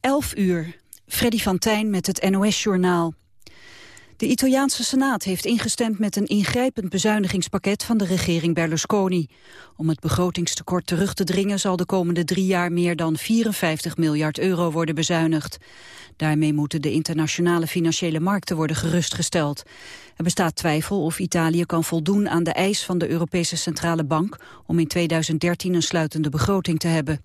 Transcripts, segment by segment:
11 uur. Freddy van Tijn met het NOS-journaal. De Italiaanse Senaat heeft ingestemd met een ingrijpend bezuinigingspakket van de regering Berlusconi. Om het begrotingstekort terug te dringen zal de komende drie jaar meer dan 54 miljard euro worden bezuinigd. Daarmee moeten de internationale financiële markten worden gerustgesteld. Er bestaat twijfel of Italië kan voldoen aan de eis van de Europese Centrale Bank om in 2013 een sluitende begroting te hebben.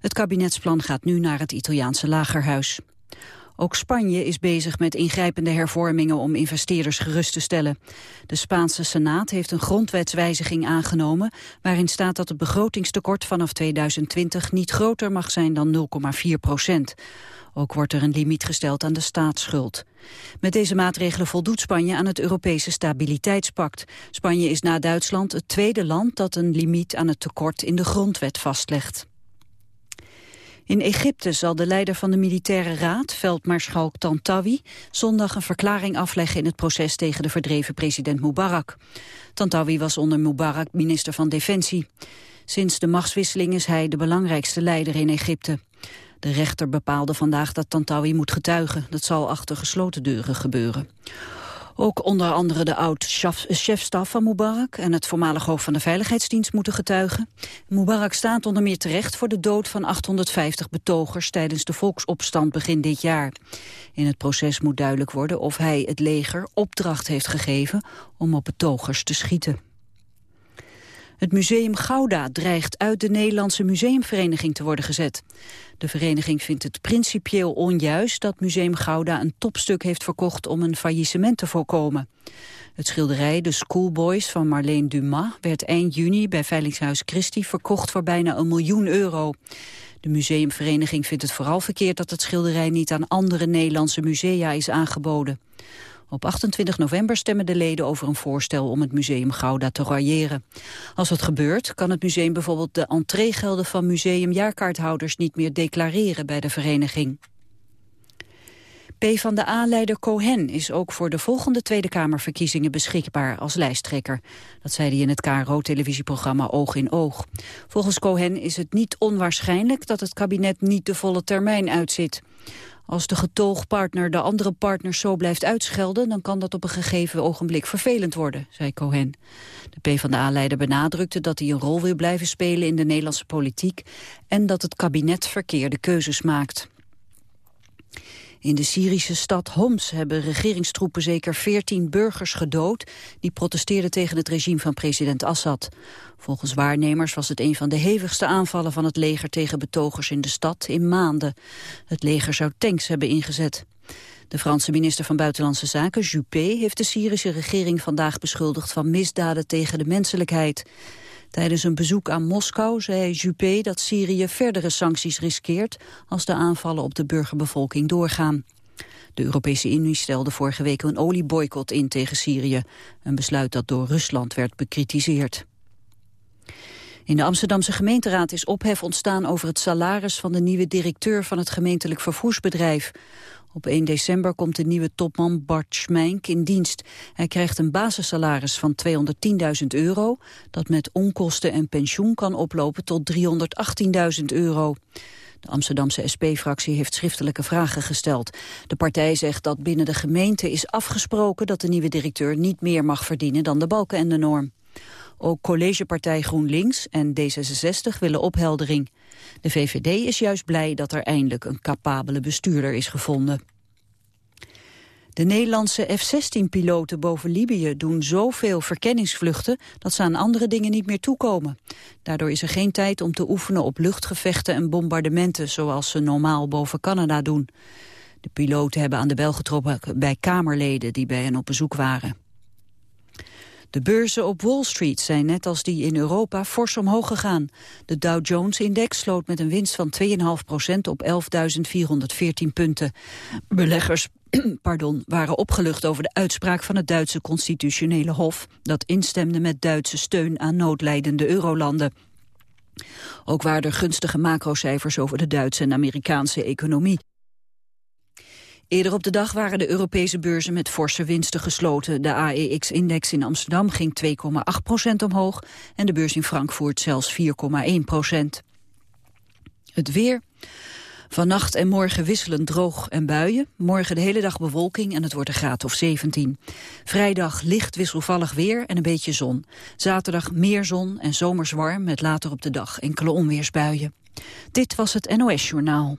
Het kabinetsplan gaat nu naar het Italiaanse lagerhuis. Ook Spanje is bezig met ingrijpende hervormingen om investeerders gerust te stellen. De Spaanse Senaat heeft een grondwetswijziging aangenomen... waarin staat dat het begrotingstekort vanaf 2020 niet groter mag zijn dan 0,4 procent. Ook wordt er een limiet gesteld aan de staatsschuld. Met deze maatregelen voldoet Spanje aan het Europese Stabiliteitspact. Spanje is na Duitsland het tweede land dat een limiet aan het tekort in de grondwet vastlegt. In Egypte zal de leider van de militaire raad, veldmaarschalk Tantawi, zondag een verklaring afleggen in het proces tegen de verdreven president Mubarak. Tantawi was onder Mubarak minister van Defensie. Sinds de machtswisseling is hij de belangrijkste leider in Egypte. De rechter bepaalde vandaag dat Tantawi moet getuigen. Dat zal achter gesloten deuren gebeuren. Ook onder andere de oud-chefstaf van Mubarak en het voormalig hoofd van de Veiligheidsdienst moeten getuigen. Mubarak staat onder meer terecht voor de dood van 850 betogers tijdens de volksopstand begin dit jaar. In het proces moet duidelijk worden of hij het leger opdracht heeft gegeven om op betogers te schieten. Het museum Gouda dreigt uit de Nederlandse museumvereniging te worden gezet. De vereniging vindt het principieel onjuist dat museum Gouda een topstuk heeft verkocht om een faillissement te voorkomen. Het schilderij De Schoolboys van Marleen Dumas werd eind juni bij Veilingshuis Christie verkocht voor bijna een miljoen euro. De museumvereniging vindt het vooral verkeerd dat het schilderij niet aan andere Nederlandse musea is aangeboden. Op 28 november stemmen de leden over een voorstel om het museum Gouda te royeren. Als dat gebeurt, kan het museum bijvoorbeeld de entreegelden van museumjaarkaarthouders niet meer declareren bij de vereniging. P van de A-leider Cohen is ook voor de volgende Tweede Kamerverkiezingen beschikbaar als lijsttrekker. Dat zei hij in het KRO-televisieprogramma Oog in Oog. Volgens Cohen is het niet onwaarschijnlijk dat het kabinet niet de volle termijn uitzit. Als de getoogpartner de andere partners zo blijft uitschelden... dan kan dat op een gegeven ogenblik vervelend worden, zei Cohen. De PvdA-leider benadrukte dat hij een rol wil blijven spelen in de Nederlandse politiek... en dat het kabinet verkeerde keuzes maakt. In de Syrische stad Homs hebben regeringstroepen zeker 14 burgers gedood... die protesteerden tegen het regime van president Assad. Volgens waarnemers was het een van de hevigste aanvallen van het leger tegen betogers in de stad in maanden. Het leger zou tanks hebben ingezet. De Franse minister van Buitenlandse Zaken, Juppé, heeft de Syrische regering vandaag beschuldigd van misdaden tegen de menselijkheid. Tijdens een bezoek aan Moskou zei Juppé dat Syrië verdere sancties riskeert als de aanvallen op de burgerbevolking doorgaan. De Europese Unie stelde vorige week een olieboycott in tegen Syrië, een besluit dat door Rusland werd bekritiseerd. In de Amsterdamse gemeenteraad is ophef ontstaan over het salaris van de nieuwe directeur van het gemeentelijk vervoersbedrijf. Op 1 december komt de nieuwe topman Bart Schmijk in dienst. Hij krijgt een basissalaris van 210.000 euro... dat met onkosten en pensioen kan oplopen tot 318.000 euro. De Amsterdamse SP-fractie heeft schriftelijke vragen gesteld. De partij zegt dat binnen de gemeente is afgesproken... dat de nieuwe directeur niet meer mag verdienen dan de balken en de norm. Ook collegepartij GroenLinks en D66 willen opheldering. De VVD is juist blij dat er eindelijk een capabele bestuurder is gevonden. De Nederlandse F-16-piloten boven Libië doen zoveel verkenningsvluchten dat ze aan andere dingen niet meer toekomen. Daardoor is er geen tijd om te oefenen op luchtgevechten en bombardementen zoals ze normaal boven Canada doen. De piloten hebben aan de bel getrokken bij Kamerleden die bij hen op bezoek waren. De beurzen op Wall Street zijn net als die in Europa fors omhoog gegaan. De Dow Jones-index sloot met een winst van 2,5% op 11.414 punten. Beleggers pardon, waren opgelucht over de uitspraak van het Duitse constitutionele hof... dat instemde met Duitse steun aan noodlijdende eurolanden. Ook waren er gunstige macrocijfers over de Duitse en Amerikaanse economie. Eerder op de dag waren de Europese beurzen met forse winsten gesloten. De AEX-index in Amsterdam ging 2,8 procent omhoog en de beurs in Frankfurt zelfs 4,1 procent. Het weer. Vannacht en morgen wisselend droog en buien. Morgen de hele dag bewolking en het wordt een graad of 17. Vrijdag licht wisselvallig weer en een beetje zon. Zaterdag meer zon en zomers warm met later op de dag enkele onweersbuien. Dit was het NOS Journaal.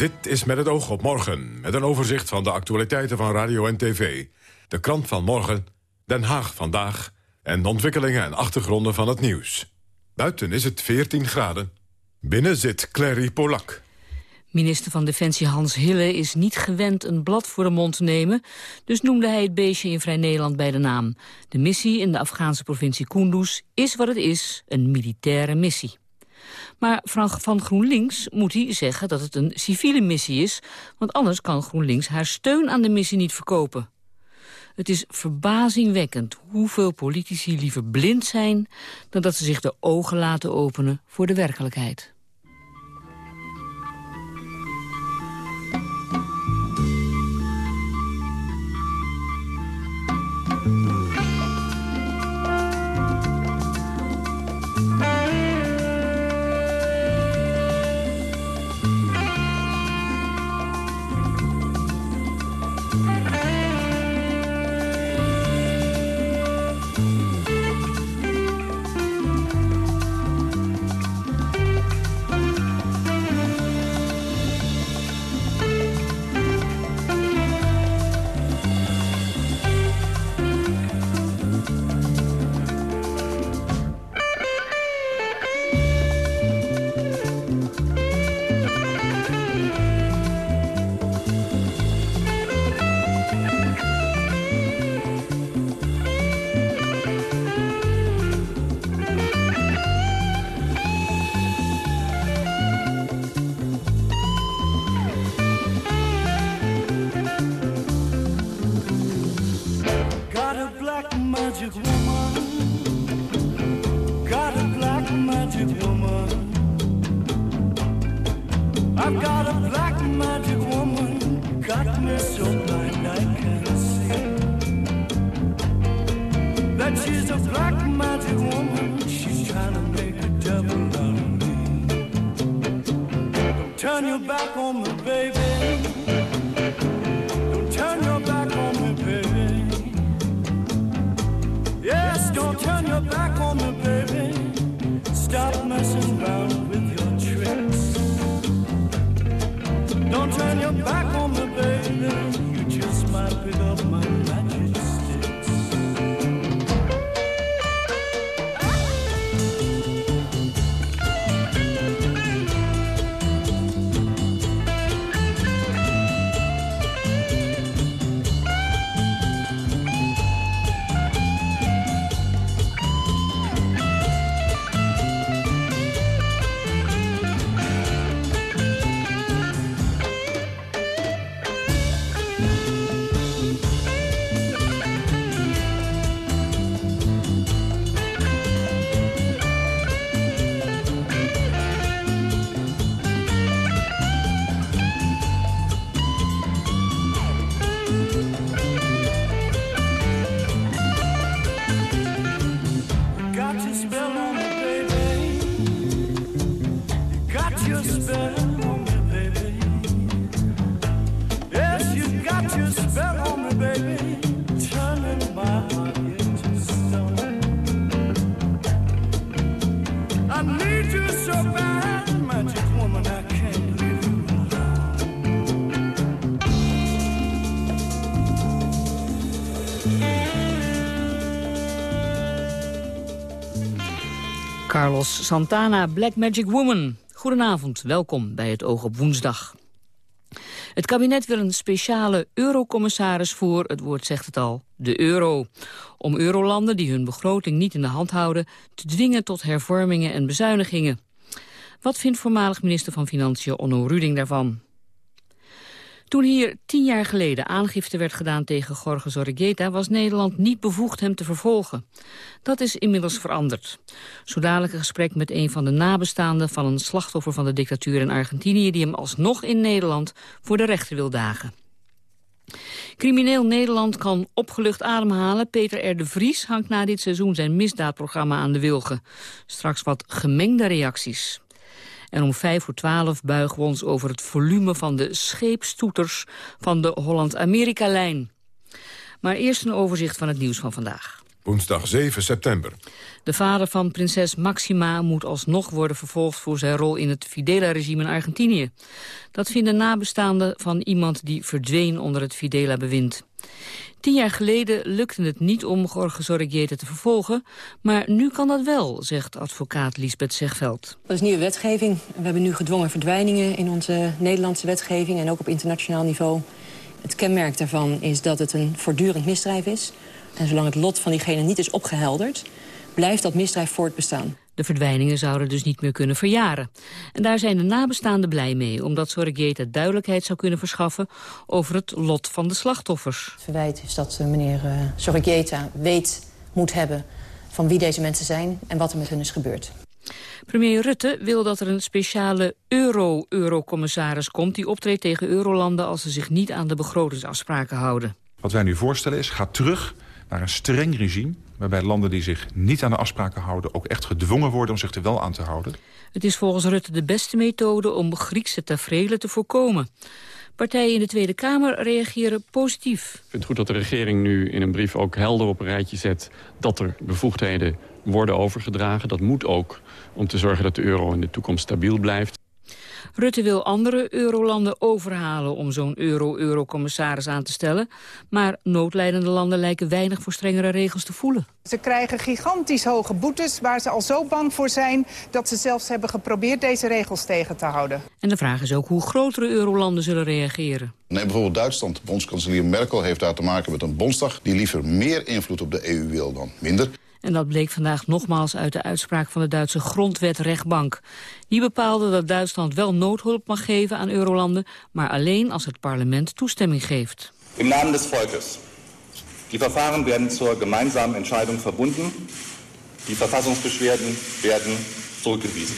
Dit is met het oog op morgen, met een overzicht van de actualiteiten van radio en tv. De krant van morgen, Den Haag vandaag en de ontwikkelingen en achtergronden van het nieuws. Buiten is het 14 graden. Binnen zit Clary Polak. Minister van Defensie Hans Hille is niet gewend een blad voor de mond te nemen, dus noemde hij het beestje in Vrij Nederland bij de naam. De missie in de Afghaanse provincie Kunduz is wat het is, een militaire missie. Maar van GroenLinks moet hij zeggen dat het een civiele missie is... want anders kan GroenLinks haar steun aan de missie niet verkopen. Het is verbazingwekkend hoeveel politici liever blind zijn... dan dat ze zich de ogen laten openen voor de werkelijkheid. Santana, Black Magic Woman. Goedenavond, welkom bij het Oog op Woensdag. Het kabinet wil een speciale eurocommissaris voor, het woord zegt het al, de euro. Om eurolanden die hun begroting niet in de hand houden... te dwingen tot hervormingen en bezuinigingen. Wat vindt voormalig minister van Financiën Onno Ruding daarvan? Toen hier tien jaar geleden aangifte werd gedaan tegen Jorge Zorreguieta... was Nederland niet bevoegd hem te vervolgen. Dat is inmiddels veranderd. Zo dadelijk een gesprek met een van de nabestaanden... van een slachtoffer van de dictatuur in Argentinië... die hem alsnog in Nederland voor de rechter wil dagen. Crimineel Nederland kan opgelucht ademhalen. Peter R. de Vries hangt na dit seizoen zijn misdaadprogramma aan de wilgen. Straks wat gemengde reacties. En om vijf voor twaalf buigen we ons over het volume van de scheepstoeters van de Holland-Amerika-lijn. Maar eerst een overzicht van het nieuws van vandaag. Woensdag 7 september. De vader van prinses Maxima moet alsnog worden vervolgd... voor zijn rol in het Fidela-regime in Argentinië. Dat vinden nabestaanden van iemand die verdween onder het Fidela-bewind. Tien jaar geleden lukte het niet om Jorge Zorreguieta te vervolgen... maar nu kan dat wel, zegt advocaat Lisbeth Zegveld. Dat is nieuwe wetgeving. We hebben nu gedwongen verdwijningen in onze Nederlandse wetgeving... en ook op internationaal niveau. Het kenmerk daarvan is dat het een voortdurend misdrijf is... En zolang het lot van diegene niet is opgehelderd... blijft dat misdrijf voortbestaan. De verdwijningen zouden dus niet meer kunnen verjaren. En daar zijn de nabestaanden blij mee, omdat Sorregeta duidelijkheid zou kunnen verschaffen over het lot van de slachtoffers. Het verwijt is dat eh, meneer uh, Sorregeta weet, moet hebben van wie deze mensen zijn en wat er met hen is gebeurd. Premier Rutte wil dat er een speciale euro-eurocommissaris komt... die optreedt tegen eurolanden als ze zich niet aan de begrotingsafspraken houden. Wat wij nu voorstellen is, ga terug naar een streng regime... waarbij landen die zich niet aan de afspraken houden... ook echt gedwongen worden om zich er wel aan te houden. Het is volgens Rutte de beste methode om Griekse tafereelen te voorkomen. Partijen in de Tweede Kamer reageren positief. Ik vind het goed dat de regering nu in een brief ook helder op een rijtje zet... dat er bevoegdheden worden overgedragen. Dat moet ook om te zorgen dat de euro in de toekomst stabiel blijft. Rutte wil andere eurolanden overhalen om zo'n euro-eurocommissaris aan te stellen. Maar noodlijdende landen lijken weinig voor strengere regels te voelen. Ze krijgen gigantisch hoge boetes waar ze al zo bang voor zijn... dat ze zelfs hebben geprobeerd deze regels tegen te houden. En de vraag is ook hoe grotere eurolanden zullen reageren. Neem bijvoorbeeld Duitsland. Bondskanselier Merkel heeft daar te maken met een bondsdag... die liever meer invloed op de EU wil dan minder. En dat bleek vandaag nogmaals uit de uitspraak van de Duitse grondwetrechtbank. Die bepaalde dat Duitsland wel noodhulp mag geven aan eurolanden... maar alleen als het parlement toestemming geeft. In naam des Volkes. Die Verfahren werden zur gemeinsamen Entscheidung verbunden. Die Verfassungsbeschwerden werden zurückgewiesen.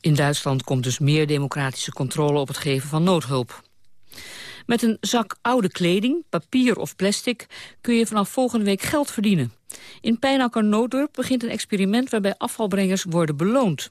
In Duitsland komt dus meer democratische controle op het geven van noodhulp. Met een zak oude kleding, papier of plastic... kun je vanaf volgende week geld verdienen. In Pijnakker Nooddorp begint een experiment waarbij afvalbrengers worden beloond.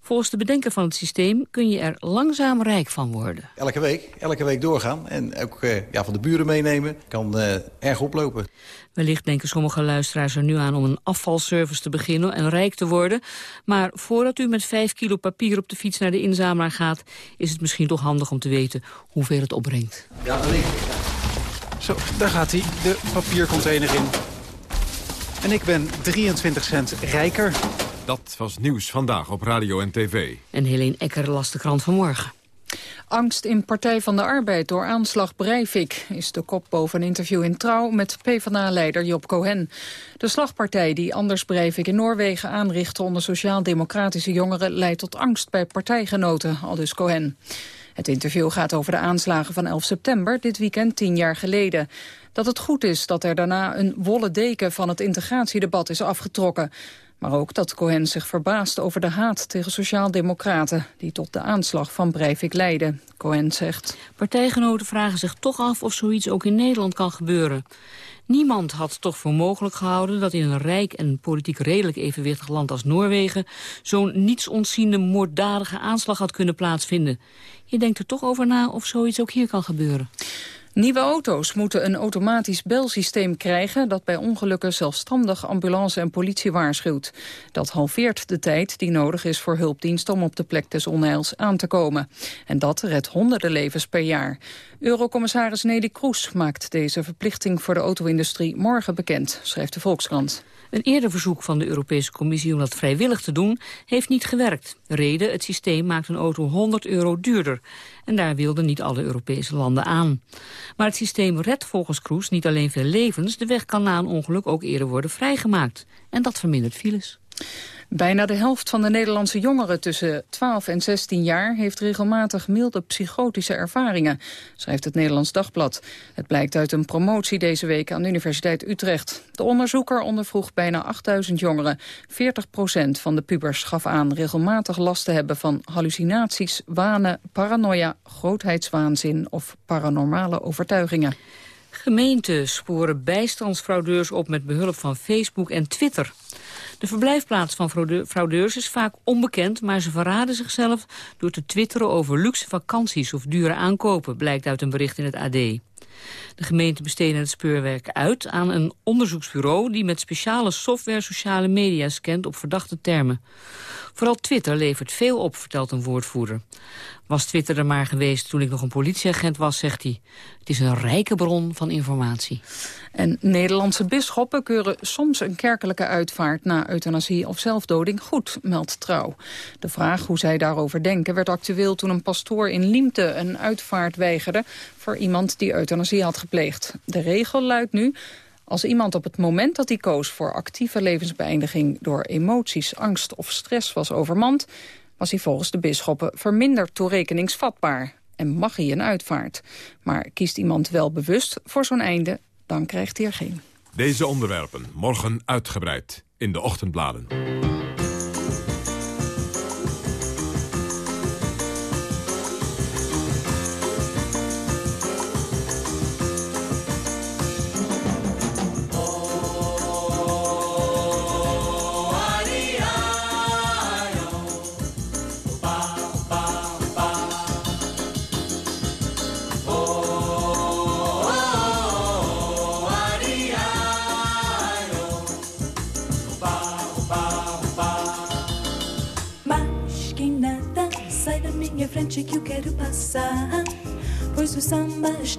Volgens de bedenker van het systeem kun je er langzaam rijk van worden. Elke week, elke week doorgaan en ook eh, ja, van de buren meenemen kan uh, erg oplopen. Wellicht denken sommige luisteraars er nu aan om een afvalservice te beginnen en rijk te worden. Maar voordat u met 5 kilo papier op de fiets naar de inzamelaar gaat... is het misschien toch handig om te weten hoeveel het opbrengt. Ja, Zo, daar gaat hij, de papiercontainer in. En ik ben 23 cent rijker. Dat was nieuws vandaag op radio en tv. En Helene Ecker las de krant vanmorgen. Angst in Partij van de Arbeid door aanslag Breivik... is de kop boven een interview in Trouw met PvdA-leider Job Cohen. De slagpartij die Anders Breivik in Noorwegen aanrichtte... onder sociaal-democratische jongeren leidt tot angst bij partijgenoten, aldus Cohen. Het interview gaat over de aanslagen van 11 september, dit weekend tien jaar geleden. Dat het goed is dat er daarna een wollen deken van het integratiedebat is afgetrokken. Maar ook dat Cohen zich verbaast over de haat tegen sociaaldemocraten... die tot de aanslag van Breivik leidde. Cohen zegt... Partijgenoten vragen zich toch af of zoiets ook in Nederland kan gebeuren. Niemand had toch voor mogelijk gehouden dat in een rijk en politiek redelijk evenwichtig land als Noorwegen zo'n nietsontziende moorddadige aanslag had kunnen plaatsvinden. Je denkt er toch over na of zoiets ook hier kan gebeuren. Nieuwe auto's moeten een automatisch belsysteem krijgen... dat bij ongelukken zelfstandig ambulance en politie waarschuwt. Dat halveert de tijd die nodig is voor hulpdiensten... om op de plek des onheils aan te komen. En dat redt honderden levens per jaar. Eurocommissaris Nelly Kroes maakt deze verplichting voor de auto-industrie morgen bekend, schrijft de Volkskrant. Een eerder verzoek van de Europese Commissie om dat vrijwillig te doen, heeft niet gewerkt. Reden, het systeem maakt een auto 100 euro duurder. En daar wilden niet alle Europese landen aan. Maar het systeem redt volgens Kroes niet alleen veel levens, de weg kan na een ongeluk ook eerder worden vrijgemaakt. En dat vermindert files. Bijna de helft van de Nederlandse jongeren tussen 12 en 16 jaar... heeft regelmatig milde psychotische ervaringen, schrijft het Nederlands Dagblad. Het blijkt uit een promotie deze week aan de Universiteit Utrecht. De onderzoeker ondervroeg bijna 8000 jongeren. 40 procent van de pubers gaf aan regelmatig last te hebben... van hallucinaties, wanen, paranoia, grootheidswaanzin of paranormale overtuigingen. Gemeenten sporen bijstandsfraudeurs op met behulp van Facebook en Twitter. De verblijfplaats van fraudeurs is vaak onbekend... maar ze verraden zichzelf door te twitteren over luxe vakanties of dure aankopen... blijkt uit een bericht in het AD. De gemeente besteden het speurwerk uit aan een onderzoeksbureau... die met speciale software sociale media scant op verdachte termen. Vooral Twitter levert veel op, vertelt een woordvoerder. Was Twitter er maar geweest toen ik nog een politieagent was, zegt hij. Het is een rijke bron van informatie. En Nederlandse bisschoppen keuren soms een kerkelijke uitvaart... na euthanasie of zelfdoding goed, meldt Trouw. De vraag hoe zij daarover denken werd actueel toen een pastoor in Liemte... een uitvaart weigerde voor iemand die euthanasie had gepleegd. De regel luidt nu... Als iemand op het moment dat hij koos voor actieve levensbeëindiging... door emoties, angst of stress was overmand... was hij volgens de bisschoppen verminderd toerekeningsvatbaar en mag hij een uitvaart. Maar kiest iemand wel bewust voor zo'n einde, dan krijgt hij er geen. Deze onderwerpen morgen uitgebreid in de ochtendbladen.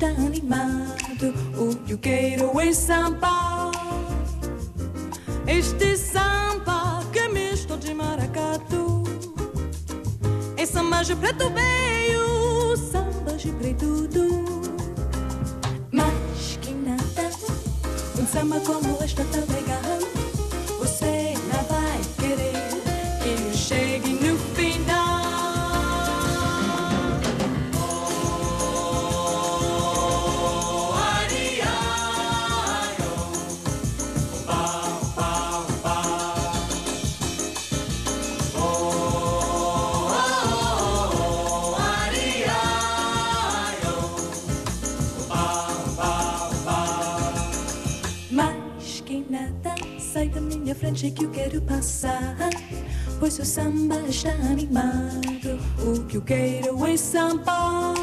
Animado, o que eu quero é samba. Está animado. O que eu quero é samba.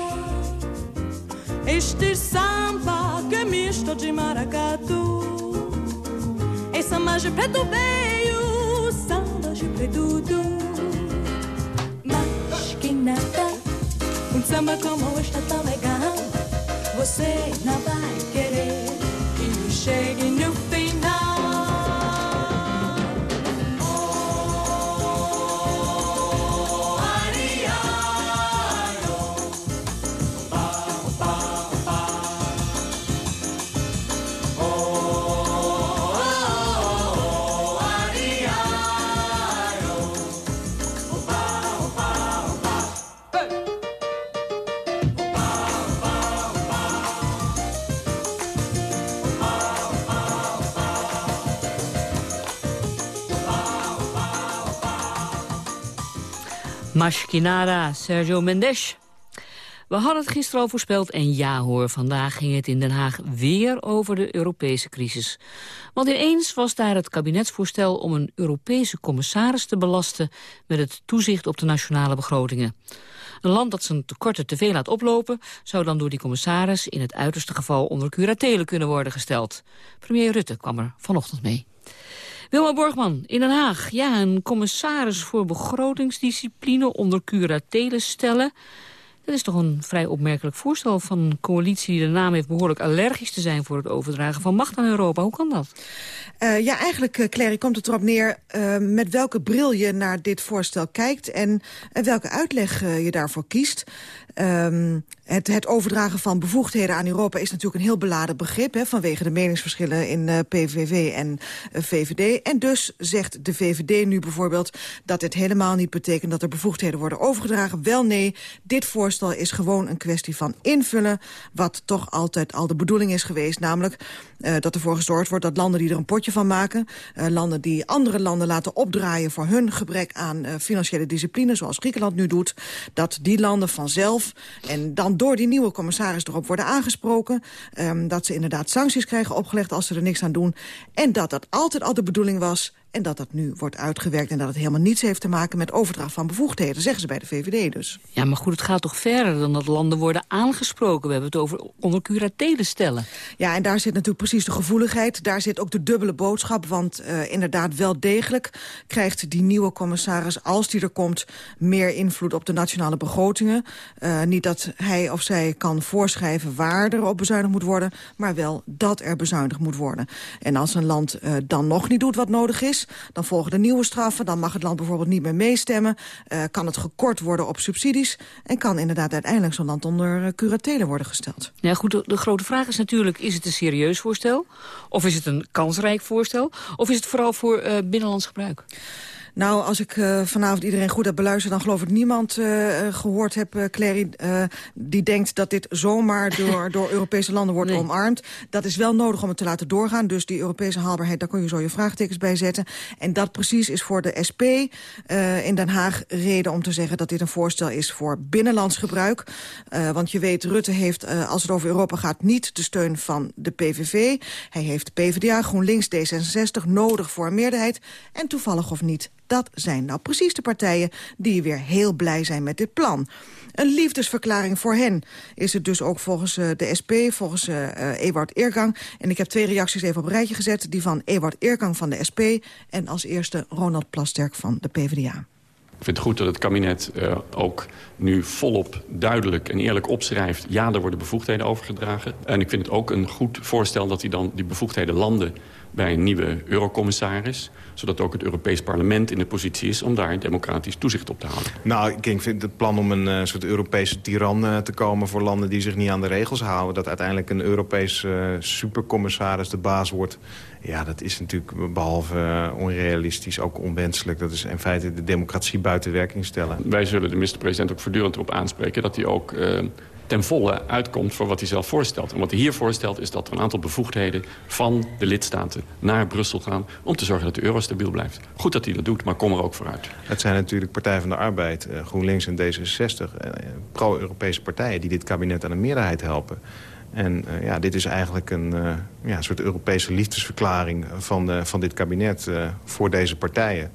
Este samba que é misto de maracatu. É samba de preto veio, Mashkinara, Sergio Mendes. We hadden het gisteren al voorspeld en ja hoor, vandaag ging het in Den Haag weer over de Europese crisis. Want ineens was daar het kabinetsvoorstel om een Europese commissaris te belasten met het toezicht op de nationale begrotingen. Een land dat zijn tekorten te veel laat oplopen... zou dan door die commissaris in het uiterste geval onder curatele kunnen worden gesteld. Premier Rutte kwam er vanochtend mee. Wilma Borgman in Den Haag. Ja, een commissaris voor begrotingsdiscipline onder curatele stellen. Dat is toch een vrij opmerkelijk voorstel van een coalitie... die de naam heeft behoorlijk allergisch te zijn voor het overdragen van macht aan Europa. Hoe kan dat? Uh, ja, eigenlijk, uh, Clary, komt het erop neer uh, met welke bril je naar dit voorstel kijkt... en welke uitleg je daarvoor kiest. Um, het, het, overdragen van bevoegdheden aan Europa is natuurlijk een heel beladen begrip... Hè, vanwege de meningsverschillen in uh, PVV en uh, VVD. En dus zegt de VVD nu bijvoorbeeld dat dit helemaal niet betekent... dat er bevoegdheden worden overgedragen. Wel nee, dit voorstel is gewoon een kwestie van invullen... wat toch altijd al de bedoeling is geweest. Namelijk uh, dat ervoor gezorgd wordt dat landen die er een potje van maken... landen die andere landen laten opdraaien voor hun gebrek aan financiële discipline... zoals Griekenland nu doet, dat die landen vanzelf... en dan door die nieuwe commissaris erop worden aangesproken... Um, dat ze inderdaad sancties krijgen opgelegd als ze er niks aan doen. En dat dat altijd al de bedoeling was en dat dat nu wordt uitgewerkt en dat het helemaal niets heeft te maken met overdracht van bevoegdheden, zeggen ze bij de VVD dus. Ja, maar goed, het gaat toch verder dan dat landen worden aangesproken. We hebben het over onder curatele stellen. Ja, en daar zit natuurlijk precies de gevoeligheid. Daar zit ook de dubbele boodschap, want uh, inderdaad wel degelijk krijgt die nieuwe commissaris, als die er komt, meer invloed op de nationale begrotingen. Uh, niet dat hij of zij kan voorschrijven waar er op bezuinigd moet worden, maar wel dat er bezuinigd moet worden. En als een land uh, dan nog niet doet wat nodig is, dan volgen er nieuwe straffen. Dan mag het land bijvoorbeeld niet meer meestemmen. Uh, kan het gekort worden op subsidies. En kan inderdaad uiteindelijk zo'n land onder uh, curatele worden gesteld. Ja, goed, de, de, grote vraag is natuurlijk, is het een serieus voorstel? Of is het een kansrijk voorstel? Of is het vooral voor uh, binnenlands gebruik? Nou, als ik uh, vanavond iedereen goed heb beluisterd... dan geloof ik niemand uh, gehoord heb, uh, Clary... die denkt dat dit zomaar door, door Europese landen wordt nee. omarmd. Dat is wel nodig om het te laten doorgaan. Dus die Europese haalbaarheid, daar kun je zo je vraagtekens bij zetten. En dat precies is voor de SP in Den Haag reden om te zeggen... dat dit een voorstel is voor binnenlands gebruik. want je weet, Rutte heeft, als het over Europa gaat... niet de steun van de PVV. Hij heeft PvdA, GroenLinks, D66 nodig voor een meerderheid. En toevallig of niet dat zijn nou precies de partijen die weer heel blij zijn met dit plan. Een liefdesverklaring voor hen is het dus ook volgens uh, de SP, volgens uh, Ewart Eergang. En ik heb twee reacties even op een rijtje gezet. Die van Ewart Eergang van de SP en als eerste Ronald Plasterk van de PvdA. Ik vind het goed dat het kabinet ook nu volop duidelijk en eerlijk opschrijft... ja, er worden bevoegdheden overgedragen. En ik vind het ook een goed voorstel dat hij dan die bevoegdheden landen bij een nieuwe eurocommissaris zodat ook het Europees Parlement in de positie is... om daar democratisch toezicht op te houden. Nou, ik vind het plan om een uh, soort Europese tiran uh, te komen... voor landen die zich niet aan de regels houden... dat uiteindelijk een Europese uh, supercommissaris de baas wordt... Ja, dat is natuurlijk behalve onrealistisch ook onwenselijk. Dat is in feite de democratie buiten werking stellen. Wij zullen de minister-president ook voortdurend erop aanspreken... dat hij ook ten volle uitkomt voor wat hij zelf voorstelt. En wat hij hier voorstelt is dat er een aantal bevoegdheden van de lidstaten naar Brussel gaan... om te zorgen dat de euro stabiel blijft. Goed dat hij dat doet, maar kom er ook vooruit. Het zijn natuurlijk Partij van de Arbeid, eh, GroenLinks en D66... Eh, pro-Europese partijen die dit kabinet aan een meerderheid helpen. En uh, ja, dit is eigenlijk een ja, soort Europese liefdesverklaring van, van dit kabinet voor deze partijen.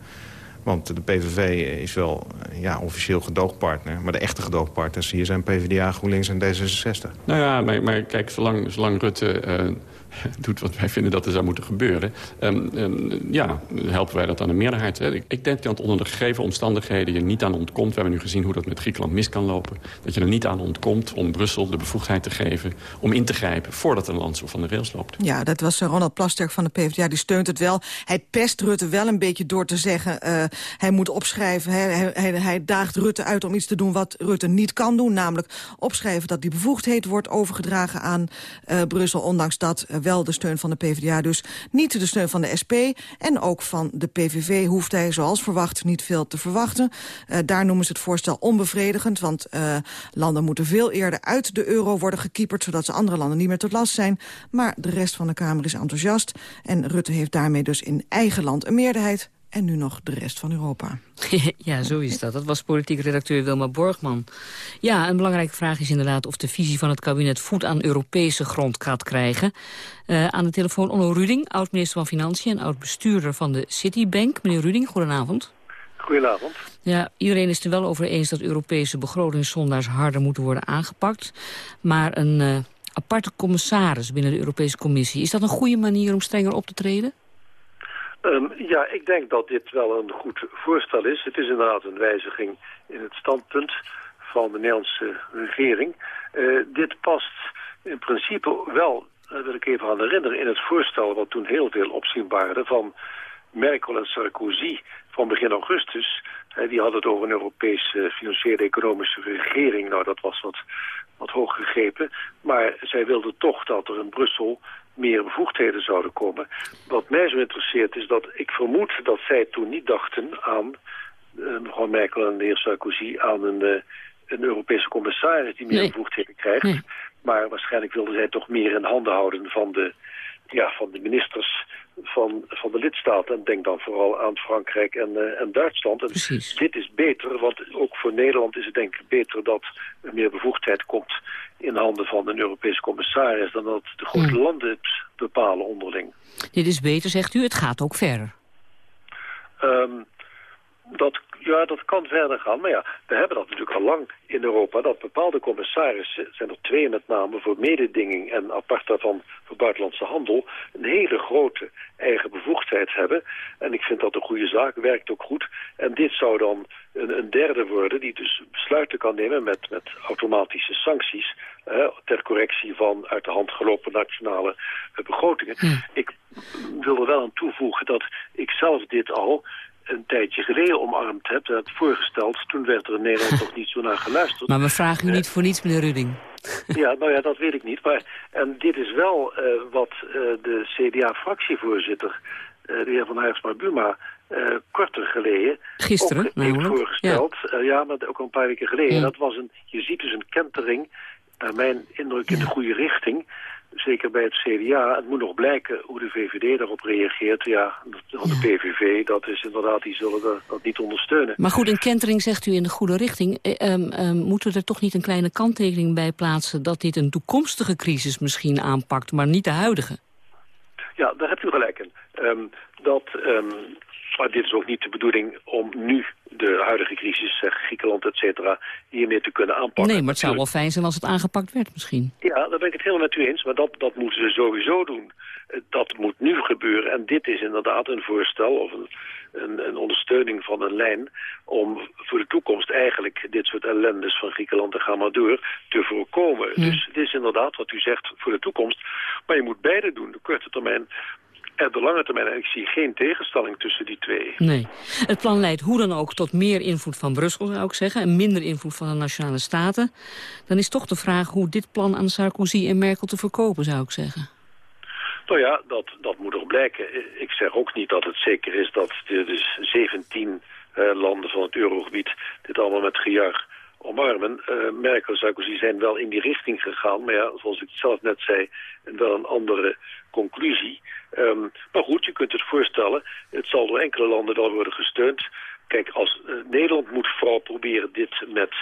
Want de PVV is wel ja, officieel gedoogpartner. Maar de echte gedoogpartners hier zijn PvdA, GroenLinks en D66. Nou ja, maar, maar kijk, zolang, zolang Rutte uh, doet wat wij vinden dat er zou moeten gebeuren... Um, um, ja, helpen wij dat aan de meerderheid. Hè. Ik, denk dat onder de gegeven omstandigheden je niet aan ontkomt... we hebben nu gezien hoe dat met Griekenland mis kan lopen... dat je er niet aan ontkomt om Brussel de bevoegdheid te geven... om in te grijpen voordat een land zo van de rails loopt. Ja, dat was Ronald Plasterk van de PvdA, die steunt het wel. Hij pest Rutte wel een beetje door te zeggen... Uh, hij moet opschrijven, hij, hij, hij daagt Rutte uit om iets te doen... wat Rutte niet kan doen, namelijk opschrijven... dat die bevoegdheid wordt overgedragen aan uh, Brussel... ondanks dat wel de steun van de PvdA dus niet de steun van de SP. En ook van de PVV hoeft hij, zoals verwacht, niet veel te verwachten. Uh, daar noemen ze het voorstel onbevredigend, want uh, landen moeten veel eerder uit de euro worden gekieperd, zodat ze andere landen niet meer tot last zijn. Maar de rest van de Kamer is enthousiast en Rutte heeft daarmee dus in eigen land een meerderheid en nu nog de rest van Europa. ja, zo is dat. Dat was politiek redacteur Wilma Borgman. Ja, een belangrijke vraag is inderdaad of de visie van het kabinet voet aan Europese grond gaat krijgen. Uh, aan de telefoon Onno Ruding, oud-minister van Financiën en oud-bestuurder van de Citibank. Meneer Ruding, goedenavond. Goedenavond. Ja, iedereen is er wel over eens dat Europese begrotingszondaars harder moeten worden aangepakt. Maar een uh, aparte commissaris binnen de Europese Commissie, is dat een goede manier om strenger op te treden? Um, ja, ik denk dat dit wel een goed voorstel is. Het is inderdaad een wijziging in het standpunt van de Nederlandse regering. Uh, dit past in principe wel, daar wil ik even aan herinneren, in het voorstel wat toen heel veel opzien baarde van Merkel en Sarkozy van begin augustus. Uh, die hadden het over een Europese financiële economische regering. Nou, dat was wat, wat hoog gegrepen. Maar zij wilden toch dat er in Brussel meer bevoegdheden zouden komen. Wat mij zo interesseert is dat ik vermoed dat zij toen niet dachten aan, mevrouw Merkel en de heer Sarkozy, aan een, uh, een Europese commissaris die meer bevoegdheden krijgt. Maar waarschijnlijk wilden zij toch meer in handen houden van de, ja, van de ministers van, van de lidstaten. En denk dan vooral aan Frankrijk en, uh, en Duitsland. En Precies. dit is beter, want ook voor Nederland is het denk ik beter dat er meer bevoegdheid komt in handen van een Europese commissaris... dan dat de grote Hmm. landen het bepalen onderling. Dit is beter, zegt u. Het gaat ook verder. Um, dat, ja, dat kan verder gaan. Maar ja, we hebben dat natuurlijk al lang in Europa. Dat bepaalde commissarissen, zijn er twee met name voor mededinging en apart daarvan voor buitenlandse handel, een hele grote eigen bevoegdheid hebben. En ik vind dat een goede zaak, werkt ook goed. En dit zou dan een, een derde worden die dus besluiten kan nemen met, met automatische sancties eh, ter correctie van uit de hand gelopen nationale eh, begrotingen. Ik wil er wel aan toevoegen dat ik zelf dit al een tijdje geleden omarmd heb. Dat voorgesteld. Toen werd er in Nederland nog niet zo naar geluisterd. Maar we vragen u niet voor niets, meneer Ruding. Ja, nou ja, dat weet ik niet. Maar en dit is wel uh, wat uh, de CDA-fractievoorzitter, uh, de heer Van Haarsma Buma, korter geleden Gisteren, heeft voorgesteld. Ja. ja, maar ook al een paar weken geleden. Ja. Dat was een, je ziet dus een kentering, naar mijn indruk, in de goede richting zeker bij het CDA. Het moet nog blijken hoe de VVD daarop reageert. Ja, de PVV, dat is inderdaad, die zullen dat, dat niet ondersteunen. Maar goed, een kentering zegt u in de goede richting. Eh, um, um, moeten we er toch niet een kleine kanttekening bij plaatsen... dat dit een toekomstige crisis misschien aanpakt, maar niet de huidige? Ja, daar hebt u gelijk in. Um, dat... Maar dit is ook niet de bedoeling om nu de huidige crisis, zeg, Griekenland, et cetera, hiermee te kunnen aanpakken. Nee, maar het zou wel fijn zijn als het aangepakt werd misschien. Ja, daar ben ik het helemaal met u eens, maar dat, dat moeten ze sowieso doen. Dat moet nu gebeuren en dit is inderdaad een voorstel of een, een, een ondersteuning van een lijn om voor de toekomst eigenlijk dit soort ellendes van Griekenland en ga maar door te voorkomen. Hm. Dus het is inderdaad wat u zegt voor de toekomst, maar je moet beide doen, de korte termijn en de lange termijn. En ik zie geen tegenstelling tussen die twee. Nee. Het plan leidt hoe dan ook tot meer invloed van Brussel, zou ik zeggen... en minder invloed van de nationale staten. Dan is toch de vraag hoe dit plan aan Sarkozy en Merkel te verkopen, zou ik zeggen. Nou ja, dat, dat moet nog blijken. Ik zeg ook niet dat het zeker is dat de dus 17 uh, landen van het eurogebied... dit allemaal met gejuich omarmen. Uh, Merkel en Sarkozy zijn wel in die richting gegaan, maar ja, zoals ik zelf net zei, wel een andere conclusie. Um, maar goed, je kunt het voorstellen, het zal door enkele landen wel worden gesteund. Kijk, als uh, Nederland moet vooral proberen dit met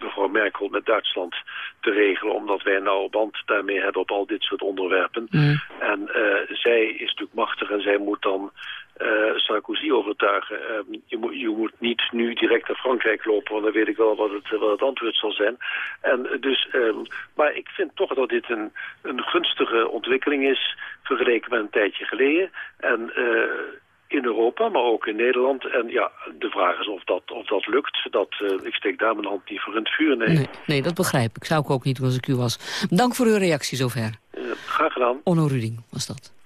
mevrouw Merkel, met Duitsland te regelen, omdat wij nou band daarmee hebben op al dit soort onderwerpen. Mm. En uh, zij is natuurlijk machtig en zij moet dan uh, Sarkozy overtuigen. Uh, je, moet, je moet niet nu direct naar Frankrijk lopen, want dan weet ik wel wat het, wat het antwoord zal zijn. En dus, um, maar ik vind toch dat dit een, een gunstige ontwikkeling is, vergeleken met een tijdje geleden. En uh, in Europa, maar ook in Nederland. En ja, de vraag is of dat, of dat lukt. Dat, uh, ik steek daar mijn hand niet voor in het vuur, nee. nee. Nee, dat begrijp ik. Zou ik ook niet als ik u was. Dank voor uw reactie zover. Uh, graag gedaan. Onno Ruding was dat.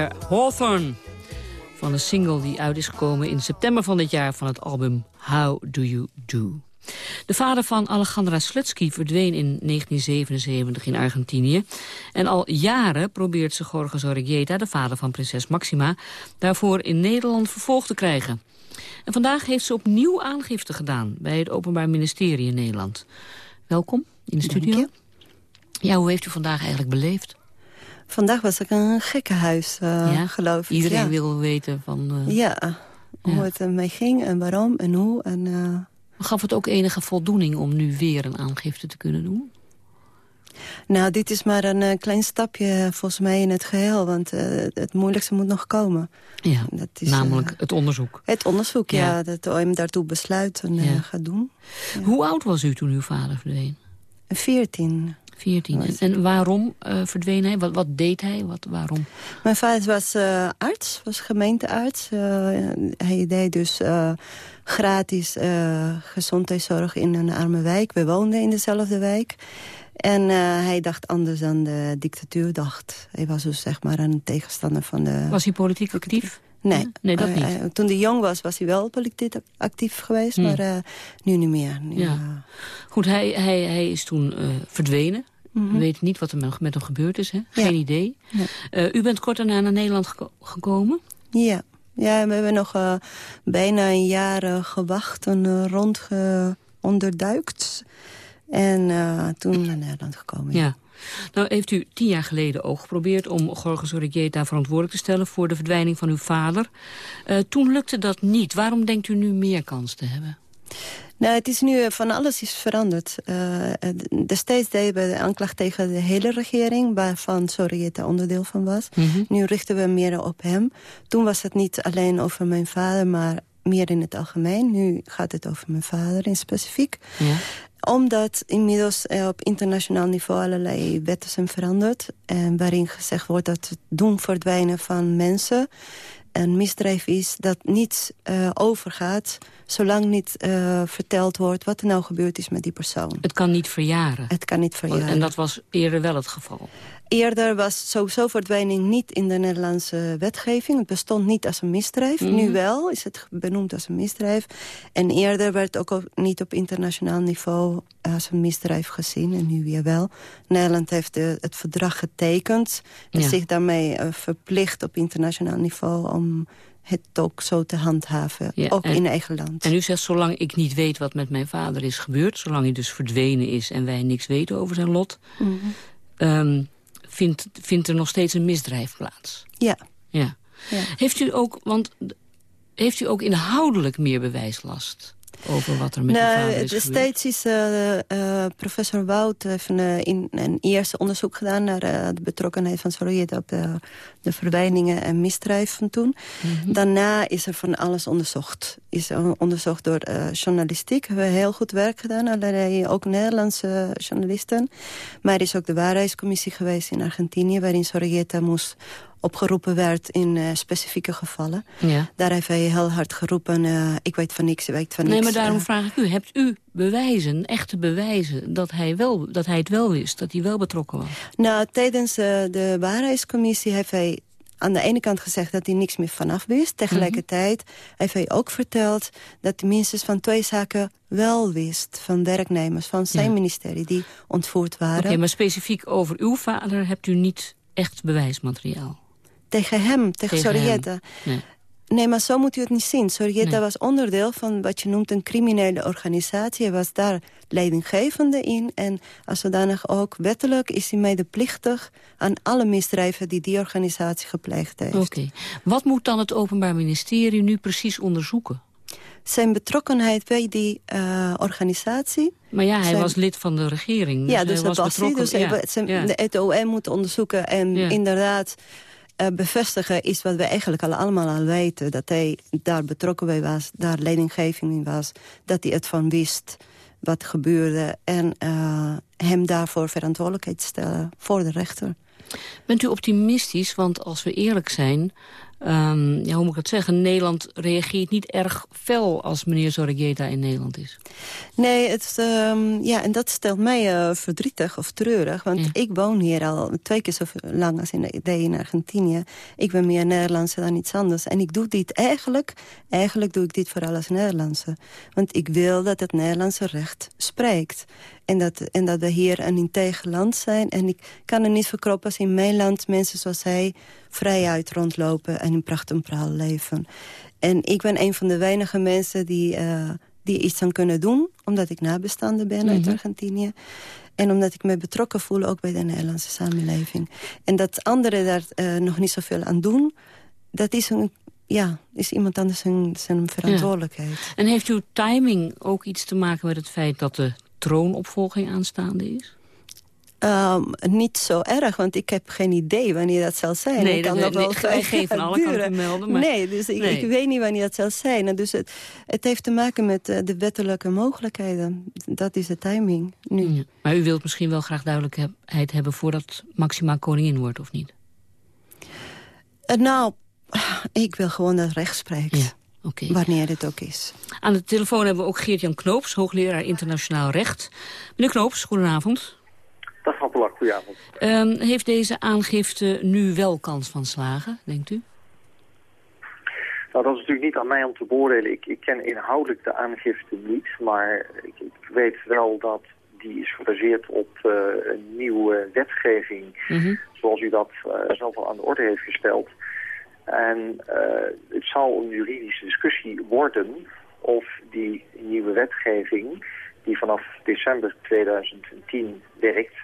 Mayor Hawthorne. Van een single die uit is gekomen in september van dit jaar... van het album How Do You Do. De vader van Alejandra Slutsky verdween in 1977 in Argentinië. En al jaren probeert ze Jorge Zorreguieta, de vader van prinses Maxima... daarvoor in Nederland vervolgd te krijgen. En vandaag heeft ze opnieuw aangifte gedaan... bij het Openbaar Ministerie in Nederland. Welkom in de studio. Ja, hoe heeft u vandaag eigenlijk beleefd? Vandaag was ik een gekkenhuis, uh, ja? geloof ik. Iedereen ja. wil weten van... Uh... Ja, hoe het ermee ging en waarom en hoe. En, uh... Gaf het ook enige voldoening om nu weer een aangifte te kunnen doen? Nou, dit is maar een klein stapje volgens mij in het geheel. Want het moeilijkste moet nog komen. Ja, dat is, namelijk het onderzoek. Het onderzoek, ja. ja dat OM daartoe besluit en gaat doen. Hoe oud was u toen uw vader verdween? Veertien. 14. En, en waarom uh, verdween hij? Wat, wat deed hij? Wat, waarom? Mijn vader was uh, arts, was gemeentearts. Uh, hij deed dus gratis gezondheidszorg in een arme wijk. We woonden in dezelfde wijk. En hij dacht anders dan de dictatuur dacht. Hij was dus zeg maar een tegenstander van de... Was hij politiek actief? Nee, nee dat niet. toen hij jong was, was hij wel politiek actief geweest, Hmm. maar nu niet meer. Nu, ja. Goed, hij, hij, hij is toen verdwenen. Mhm. We weten niet wat er met hem gebeurd is, hè? Geen Ja. idee. Ja. U bent kort daarna naar Nederland geko gekomen? Ja. ja, we hebben nog bijna een jaar gewacht en rondgeonderduikt. En toen naar Nederland gekomen. Ja. Nou heeft u tien jaar geleden ook geprobeerd om Jorge Zorrigueta verantwoordelijk te stellen voor de verdwijning van uw vader. toen lukte dat niet. Waarom denkt u nu meer kans te hebben? Nou, het is nu van alles is veranderd. Uh, destijds deden we de aanklacht tegen de hele regering... waarvan Sorrieta onderdeel van was. Mhm. Mm -hmm. Nu richten we meer op hem. Toen was het niet alleen over mijn vader, maar meer in het algemeen. Nu gaat het over mijn vader in specifiek. Ja. Omdat inmiddels uh, op internationaal niveau allerlei wetten zijn veranderd. En waarin gezegd wordt dat het doen verdwijnen van mensen een misdrijf is dat niet uh, overgaat... zolang niet uh, verteld wordt wat er nou gebeurd is met die persoon. Het kan niet verjaren. Het kan niet verjaren. En dat was eerder wel het geval. Eerder was sowieso verdwijning niet in de Nederlandse wetgeving. Het bestond niet als een misdrijf. Mhm. Mm -hmm. Nu wel is het benoemd als een misdrijf. En eerder werd ook op, niet op internationaal niveau als een misdrijf gezien. En nu weer wel. Nederland heeft de, het verdrag getekend. En Ja. zich daarmee uh, verplicht op internationaal niveau om het ook zo te handhaven. Ja, ook en- in eigen land. En u zegt, zolang ik niet weet wat met mijn vader is gebeurd... zolang hij dus verdwenen is en wij niks weten over zijn lot... Ehm, vindt, vindt er nog steeds een misdrijf plaats. Ja. Ja. Ja. Heeft u ook, want heeft u ook inhoudelijk meer bewijslast over wat er met uw vader is gebeurd? destijds is uh, uh, professor Wout heeft een, uh, in, een eerste onderzoek gedaan... naar uh, de betrokkenheid van Sorriet op de, de verdwijningen en misdrijf van toen. Mhm. Daarna is er van alles onderzocht. Is er onderzocht door journalistiek. We hebben heel goed werk gedaan, allerlei ook Nederlandse journalisten. Maar er is ook de waarheidscommissie geweest in Argentinië... waarin Sorrieta moest opgeroepen werd in uh, specifieke gevallen. Ja. Daar heeft hij heel hard geroepen, uh, ik weet van niks, ik weet van niks. Nee, maar daarom Uh, vraag ik u, hebt u bewijzen, echte bewijzen... dat hij, wel, dat hij het wel wist, dat hij wel betrokken was? Nou, tijdens de waarheidscommissie heeft hij aan de ene kant gezegd dat hij niks meer vanaf wist. Tegelijkertijd heeft hij ook verteld dat hij minstens van twee zaken wel wist. Van werknemers van zijn Ja. ministerie die ontvoerd waren. Oké, maar specifiek over uw vader hebt u niet echt bewijsmateriaal? Tegen hem, tegen. Sorrieta. Nee. Nee, maar zo moet u het niet zien. Sorrieta Nee. was onderdeel van wat je noemt een criminele organisatie. Hij was daar leidinggevende in. En als zodanig ook wettelijk is hij medeplichtig... aan alle misdrijven die die organisatie gepleegd heeft. Oké. Wat moet dan het Openbaar Ministerie nu precies onderzoeken? Zijn betrokkenheid bij die uh, organisatie... Maar ja, hij Zijn- was lid van de regering. Dus ja, dus hij dat was was hij. Dus hij- ja. het zijn- ja. de, OM moet onderzoeken en Ja. inderdaad eh, bevestigen... is wat we eigenlijk al allemaal al weten. Dat hij daar betrokken bij was, daar leidinggeving in was. Dat hij het van wist wat gebeurde. En eh, hem daarvoor verantwoordelijkheid stellen voor de rechter. Bent u optimistisch? Want als we eerlijk zijn... Ehm, ja, hoe moet ik het zeggen? Nederland reageert niet erg fel als meneer Zorregieta in Nederland is. Nee, het, ehm, ja, en dat stelt mij uh, verdrietig of treurig. Want ik woon hier al twee keer zo lang als in, in Argentinië. Ik ben meer Nederlandse dan iets anders. En ik doe dit eigenlijk, eigenlijk doe ik dit vooral als Nederlandse. Want ik wil dat het Nederlandse recht spreekt. En dat, en dat we hier een integer land zijn. En ik kan er niet verkroppen als in mijn land mensen zoals hij... vrijuit rondlopen en in pracht en praal leven. En ik ben een van de weinige mensen die, uh, die iets aan kunnen doen... omdat ik nabestaande ben uit Mhm. Argentinië. En omdat ik me betrokken voel ook bij de Nederlandse samenleving. En dat anderen daar uh, nog niet zoveel aan doen... dat is, een, ja, is iemand anders zijn, zijn verantwoordelijkheid. En heeft uw timing ook iets te maken met het feit dat de troonopvolging aanstaande is? Um, niet zo erg, want ik heb geen idee wanneer dat zal zijn. Nee, ik kan dat, nog wel nee, geven van alle kanten melden. Maar... Nee, dus ik, Nee. ik weet niet wanneer dat zal zijn. En Dus het, het heeft te maken met uh, de wettelijke mogelijkheden. Dat is de timing nu. Ja. Maar u wilt misschien wel graag duidelijkheid hebben... voordat Maxima koningin wordt, of niet? Uh, nou, ik wil gewoon dat recht spreekt. Ja. Okay. Wanneer dit ook is. Aan de telefoon hebben we ook Geert-Jan Knoops, hoogleraar internationaal recht. Meneer Knoops, goedenavond. Dag van Polak, goedenavond. Um, heeft deze aangifte nu wel kans van slagen, denkt u? Nou, dat is natuurlijk niet aan mij om te beoordelen. Ik, ik ken inhoudelijk de aangifte niet, maar ik, ik weet wel dat die is gebaseerd op uh, een nieuwe wetgeving, mm -hmm. zoals u dat uh, zelf al aan de orde heeft gesteld. En uh, het zal een juridische discussie worden of die nieuwe wetgeving, die vanaf december 2010 werkt,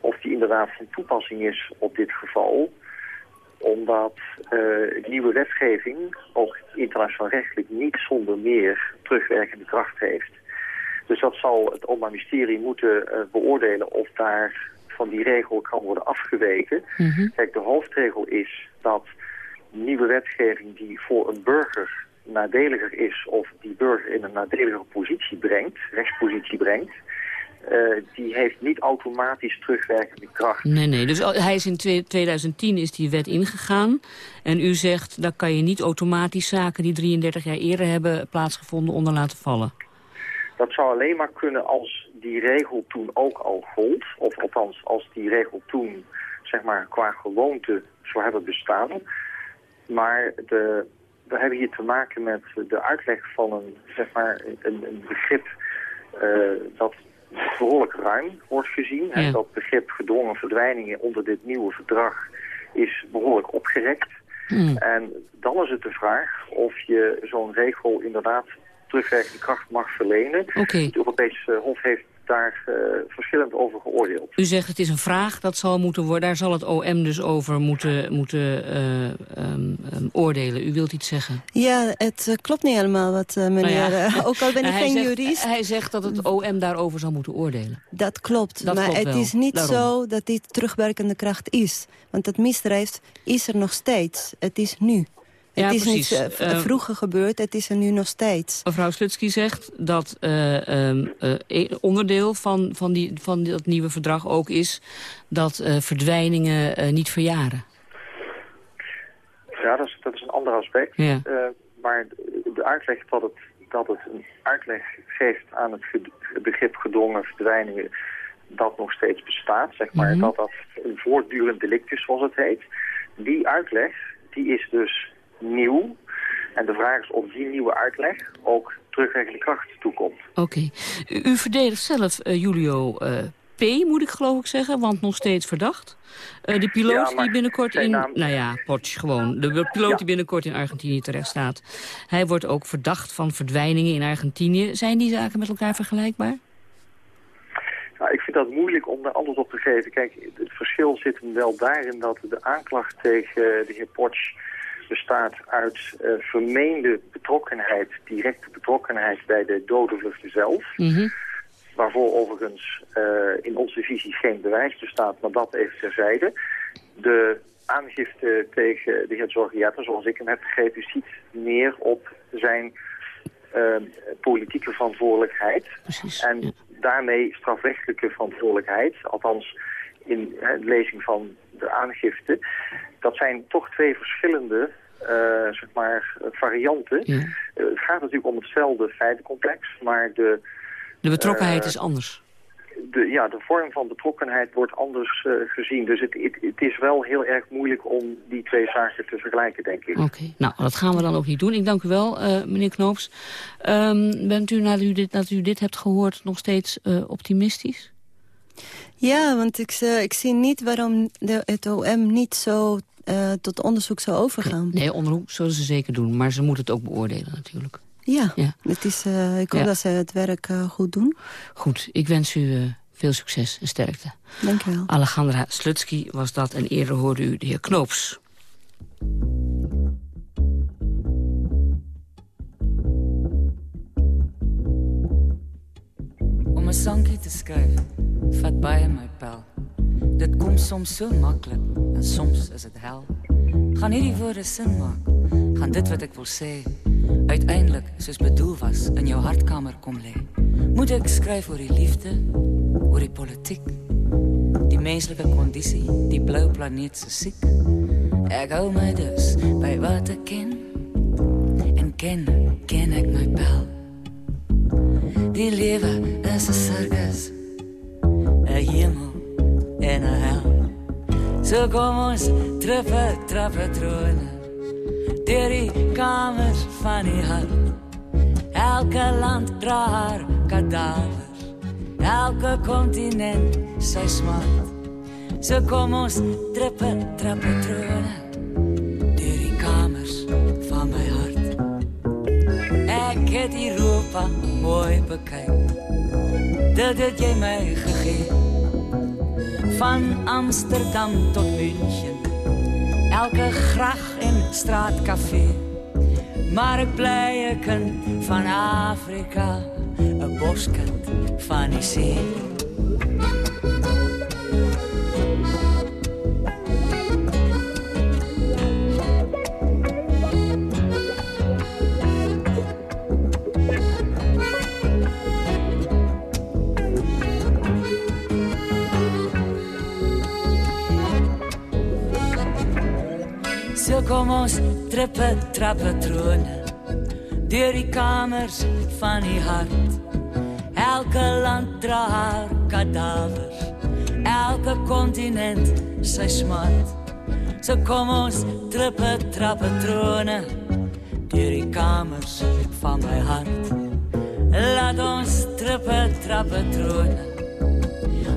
of die inderdaad van toepassing is op dit geval. Omdat uh, nieuwe wetgeving ook internationaal rechtelijk niet zonder meer terugwerkende kracht heeft. Dus dat zal het Openbaar Ministerie moeten uh, beoordelen of daar van die regel kan worden afgeweken. Mm -hmm. Kijk, de hoofdregel is dat nieuwe wetgeving die voor een burger nadeliger is of die burger in een nadeligere positie brengt, rechtspositie brengt, uh, die heeft niet automatisch terugwerkende kracht. Nee, nee. Dus hij is in 2010 is die wet ingegaan. En u zegt, dat kan je niet automatisch zaken die 33 jaar eerder hebben plaatsgevonden onder laten vallen. Dat zou alleen maar kunnen als die regel toen ook al gold. Of althans, als die regel toen, zeg maar, qua gewoonte zou hebben bestaan. Maar de, we hebben hier te maken met de uitleg van een, zeg maar, een, een begrip uh, dat behoorlijk ruim wordt gezien. Ja. En dat begrip gedwongen verdwijningen onder dit nieuwe verdrag is behoorlijk opgerekt. Hmm. En dan is het de vraag of je zo'n regel inderdaad terugwerkende kracht mag verlenen. Okay. Het Europese Hof heeft daar uh, verschillend over geoordeeld. U zegt het is een vraag, dat zal moeten worden. Daar zal het OM dus over moeten, moeten uh, um, um, oordelen. U wilt iets zeggen? Ja, het uh, klopt niet helemaal wat meneer... Nou ja. ook al ben ik geen zegt, jurist. Hij zegt dat het OM daarover zal moeten oordelen. Dat klopt, dat maar klopt het wel. is niet Daarom. zo dat dit terugwerkende kracht is. Want het misdrijf is er nog steeds. Het is nu. Ja, het is precies. niet uh, vroeger gebeurd, het is er nu nog steeds. Mevrouw Slutsky zegt dat uh, um, uh, onderdeel van, van, die, van dat nieuwe verdrag ook is... dat verdwijningen niet verjaren. Ja, dat is, dat is een ander aspect. Ja. maar de uitleg dat het, dat het een uitleg geeft aan het begrip gedwongen verdwijningen... dat nog steeds bestaat, zeg maar. Mhm. Dat dat een voortdurend delict is, zoals het heet. Die uitleg, die is dus nieuw. En de vraag is of die nieuwe uitleg ook terugwerkende kracht toekomt. Oké. Okay. U, verdedigt zelf uh, Julio uh, P, moet ik geloof ik zeggen, want nog steeds verdacht. Uh, de piloot ja, die binnenkort in... Naam... Nou ja, Potsch gewoon. De piloot ja. die binnenkort in Argentinië terecht staat. Hij wordt ook verdacht van verdwijningen in Argentinië. Zijn die zaken met elkaar vergelijkbaar? Nou, ik vind dat moeilijk om daar antwoord op te geven. Kijk, het verschil zit hem wel daarin dat de aanklacht tegen de heer Potsch bestaat uit uh, vermeende betrokkenheid, directe betrokkenheid bij de dodenvluchten zelf. Mm -hmm. Waarvoor overigens uh, in onze visie geen bewijs bestaat, maar dat even terzijde. De aangifte tegen de heer Zorgiata, zoals ik hem heb begrepen, ziet neer op zijn uh, politieke verantwoordelijkheid. Precies, en ja. daarmee strafrechtelijke verantwoordelijkheid, althans in de lezing van de aangifte. Dat zijn toch twee verschillende zeg maar, varianten. het gaat natuurlijk om hetzelfde feitencomplex, maar de... De betrokkenheid is anders de, ja, de vorm van betrokkenheid wordt anders gezien. Dus het, het, het, is wel heel erg moeilijk om die twee zaken te vergelijken, denk ik. Oké, nou, dat gaan we dan ook niet doen. Ik dank u wel, meneer Knoops. Um, bent u, nadat u, dit, nadat u dit hebt gehoord, nog steeds optimistisch? Ja, want ik, ik zie niet waarom de, het OM niet zo tot onderzoek zou overgaan. Nee, onderzoek zullen ze zeker doen, maar ze moeten het ook beoordelen natuurlijk. Ja, ja. Het is, uh, ik hoop dat ze het werk uh, goed doen. Goed, ik wens u uh, veel succes en sterkte. Dank u wel. Alejandra Slutsky was dat en eerder hoorde u de heer Knoops. Om 'n sankie te skryf, vat baie my pel. Dit kom soms so maklik en soms is dit hel. Gaan hierdie woorde sin maak? Gaan dit wat ek wil sê uiteindelik soos bedoel was in jou hartkamer kom lê? Moet ek skryf oor die liefde, oor die politiek, die menslike kondisie, die blou planeet se siek? Ek hou my dus by wat ek ken en ken, ken ek my pel. Die lewe So kom ons trippe, trappe trone Deur die kamers van die hart Elke land dra haar kadavers. Elke continent sy smart. So kom ons trippe, trappe trone Deur die kamers van my hart. Ek het Europa mooi bekyk Dit het jy my gegee van Amsterdam tot München. Elke gracht en straatcafé. Maar ik blij een kind van Afrika, een boskind van die ons trippe trappe trone deur die kamers van die hart. Elke land dra haar kadavers elke kontinent sy smart. So kom ons trippe trappe trone deur die kamers van my hart. Laat ons trippe trappe trone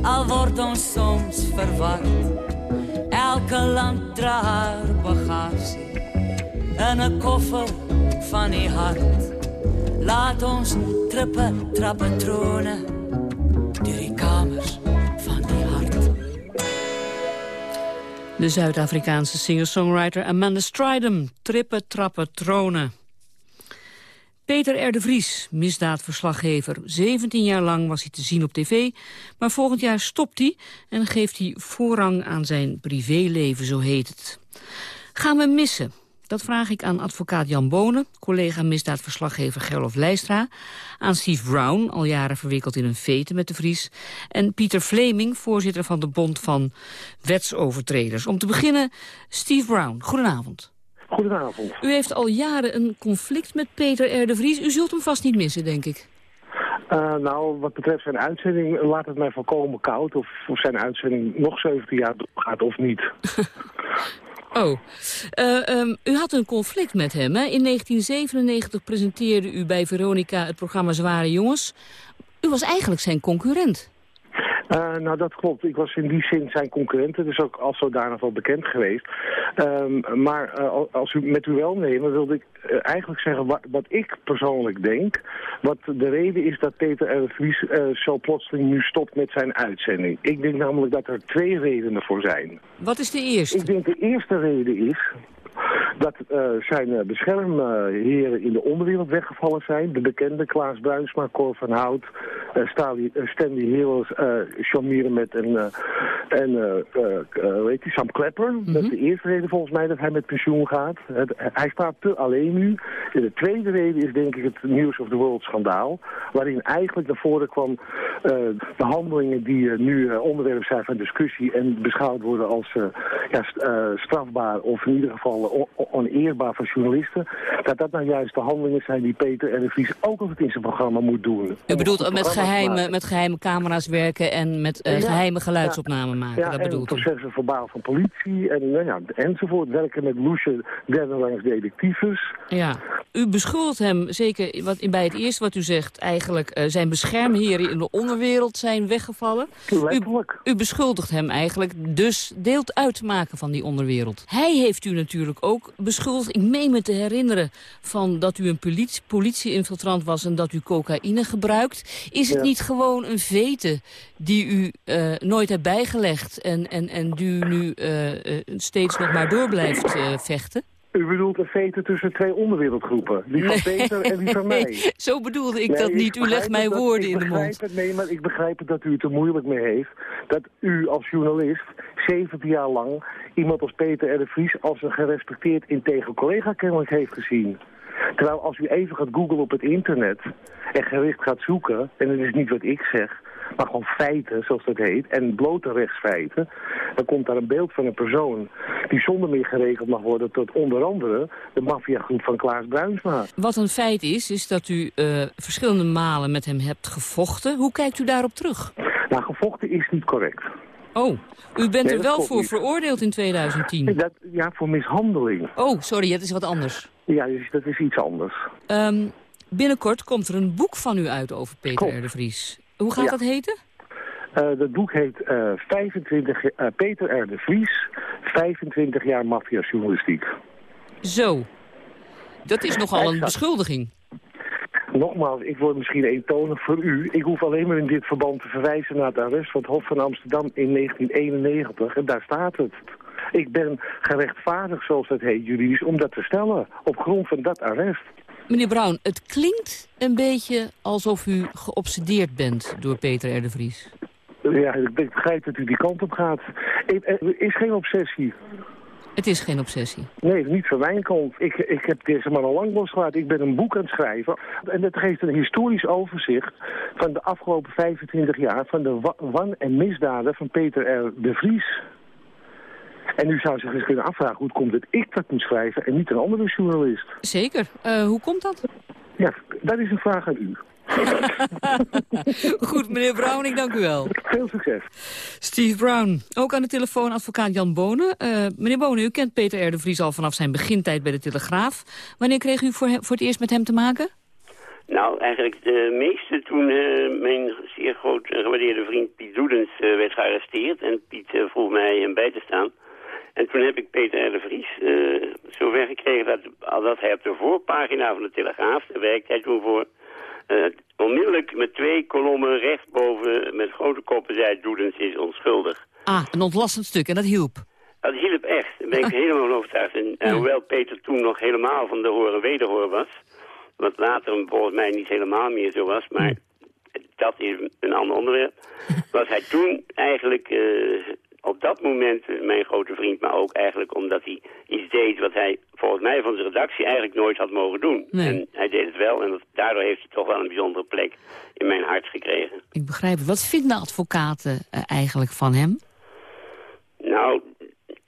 al word ons soms verward. Elke land dra haar in 'n koffer van die hart. Laat ons trippe trappe trone deur die kamers van die hart. De Zuid-Afrikaanse singer-songwriter Amanda Stridham, trippe trappe trone. Peter R. Vries, misdaadverslaggever. 17 jaar lang was hij te zien op tv, maar volgend jaar stopt hij... en geeft hij voorrang aan zijn privéleven, zo heet het. Gaan we missen? Dat vraag ik aan advocaat Jan Bonen, collega misdaadverslaggever Gerlof Leistra... aan Steve Brown, al jaren verwikkeld in een vete met de Vries... en Pieter Fleming, voorzitter van de Bond van Wetsovertreders. Om te beginnen, Steve Brown, goedenavond. Goedenavond. U heeft al jaren een conflict met Peter R. de Vries. U zult hem vast niet missen, denk ik. Uh, nou, wat betreft zijn uitzending laat het mij volkomen koud... of, of zijn uitzending nog 17 jaar doorgaat of niet. oh, uh, um, u had een conflict met hem. Hè? In 1997 presenteerde u bij Veronica het programma Zware Jongens. U was eigenlijk zijn concurrent. Uh, nou, dat klopt. Ik was in die zin zijn concurrent, dus ook als zodanig wel bekend geweest. Um, maar uh, als u met u wel nemen, wilde ik uh, eigenlijk zeggen wat, wat, ik persoonlijk denk. Wat de reden is dat Peter R. Vries zo plotseling nu stopt met zijn uitzending. Ik denk namelijk dat er twee redenen voor zijn. Wat is de eerste? Ik denk de eerste reden is dat uh, zijn uh, beschermheren in de onderwereld weggevallen zijn. De bekende Klaas Bruinsma, Cor van Hout, uh, Stali, Stanley Heroes, uh, met en, en weet je, Sam Klepper. Mm -hmm. Dat is de eerste reden volgens mij dat hij met pensioen gaat. Het, hij staat te alleen nu. En de tweede reden is denk ik het News of the World schandaal. Waarin eigenlijk naar voren kwam de handelingen die nu onderwerp zijn van discussie en beschouwd worden als ja, strafbaar of in ieder geval oneerbaar van journalisten... dat dat nou juist de handelingen zijn die Peter R. de Vries ook altijd in zijn programma moet doen. U bedoelt met geheime, met geheime camera's werken en met eh, Ja, geheime geluidsopnamen maken. Ja, dat en bedoelt processen verbaal van politie en, nou ja, enzovoort. Werken met loesje derde langs detectives. Ja. U beschuldigt hem, zeker wat, bij het eerste wat u zegt... eigenlijk eh, zijn beschermheren in de onderwereld zijn weggevallen. Letterlijk. U, u beschuldigt hem eigenlijk dus deel uit te maken van die onderwereld. Hij heeft u natuurlijk ook beschuldigd. Ik meen me te herinneren van dat u een politie, politie-infiltrant was... en dat u cocaïne gebruikt. Is het Ja. niet gewoon een vete die u eh, nooit hebt bijgelegd... en, en, en die u nu eh, eh, steeds nog maar door blijft vechten? U bedoelt een veten tussen twee onderwereldgroepen. Die van Peter en die van mij. Zo bedoelde ik Nee, dat niet. U legt mij dat- woorden in de begrijp mond. Het, nee, maar ik begrijp het dat u het er moeilijk mee heeft. Dat u als journalist 70 jaar lang iemand als Peter R. de Vries... als een gerespecteerd integer collega kennelijk heeft gezien. Terwijl als u even gaat googlen op het internet en gericht gaat zoeken... en het is niet wat ik zeg, maar gewoon feiten, zoals dat heet... en blote rechtsfeiten, dan komt daar een beeld van een persoon... die zonder meer gerekend mag worden tot onder andere... de maffiagroep van Klaas Bruinsma. Wat een feit is, is dat u eh, verschillende malen met hem hebt gevochten. Hoe kijkt u daarop terug? Nou, gevochten is niet correct. Oh, u bent Nee, er dat wel voor niet. veroordeeld in 2010. Dat, ja, voor mishandeling. Oh, sorry, het is wat anders. Ja, dus dat is iets anders. Ehm, binnenkort komt er een boek van u uit over Peter Klopt. R. de Vries. Hoe gaat Ja. dat heten? Eh, dat boek heet eh 25, eh, Peter R. de Vries, 25 jaar maffiajournalistiek. Zo. Dat is nogal een beschuldiging. Nogmaals, ik word misschien eentonig voor u. Ik hoef alleen maar in dit verband te verwijzen naar het arrest van het Hof van Amsterdam in 1991. En daar staat het. Ik ben gerechtvaardigd, zoals dat heet juridisch, om dat te stellen. Op grond van dat arrest. Meneer Brown, het klinkt een beetje alsof u geobsedeerd bent door Peter R. de Vries. Ja, ik begrijp dat u die kant op gaat. Er is geen obsessie. Het is geen obsessie. Nee, niet van mijn kant. Ik, ik heb deze man al lang losgelaten. Ik ben een boek aan het schrijven. En dat geeft een historisch overzicht van de afgelopen 25 jaar... van de wa- wan- en misdaden van Peter R. de Vries. En u zou zich eens kunnen afvragen hoe het komt dat ik dat moet schrijven... en niet een andere journalist. Zeker. Eh, hoe komt dat? Ja, dat is een vraag aan u. Goed, meneer Brown, ik dank u wel. Veel succes. Steve Brown. Ook aan de telefoon advocaat Jan Bonen. Eh, meneer Bonen, u kent Peter R. de Vries al vanaf zijn begintijd bij de Telegraaf. Wanneer kreeg u voor, het eerst met hem te maken? Nou, eigenlijk de meeste toen eh, mijn zeer groot en gewaardeerde vriend Piet Doedens eh, werd gearresteerd. En Piet eh, vroeg mij hem bij te staan. En toen heb ik Peter R. de Vries eh zover gekregen dat, dat hij op de voorpagina van de Telegraaf, daar werkte hij toen voor, eh, onmiddellijk met twee kolommen rechtsboven met grote koppen zei Doedens is onschuldig. Ah, een ontlastend stuk en dat hielp. Dat hielp echt, daar ben ik helemaal van overtuigd. En, en hoewel Peter toen nog helemaal van de horen wederhoor was, wat later volgens mij niet helemaal meer zo was, maar dat is een ander onderwerp, was hij toen eigenlijk eh, op dat moment eh, mijn grote vriend, maar ook eigenlijk omdat hij iets deed wat hij volgens mij van zijn redactie eigenlijk nooit had mogen doen. Nee. En hij deed het wel en dat, daardoor heeft hij toch wel een bijzondere plek in mijn hart gekregen. Ik begrijp het. Wat vinden advocaten eh, eigenlijk van hem? Nou,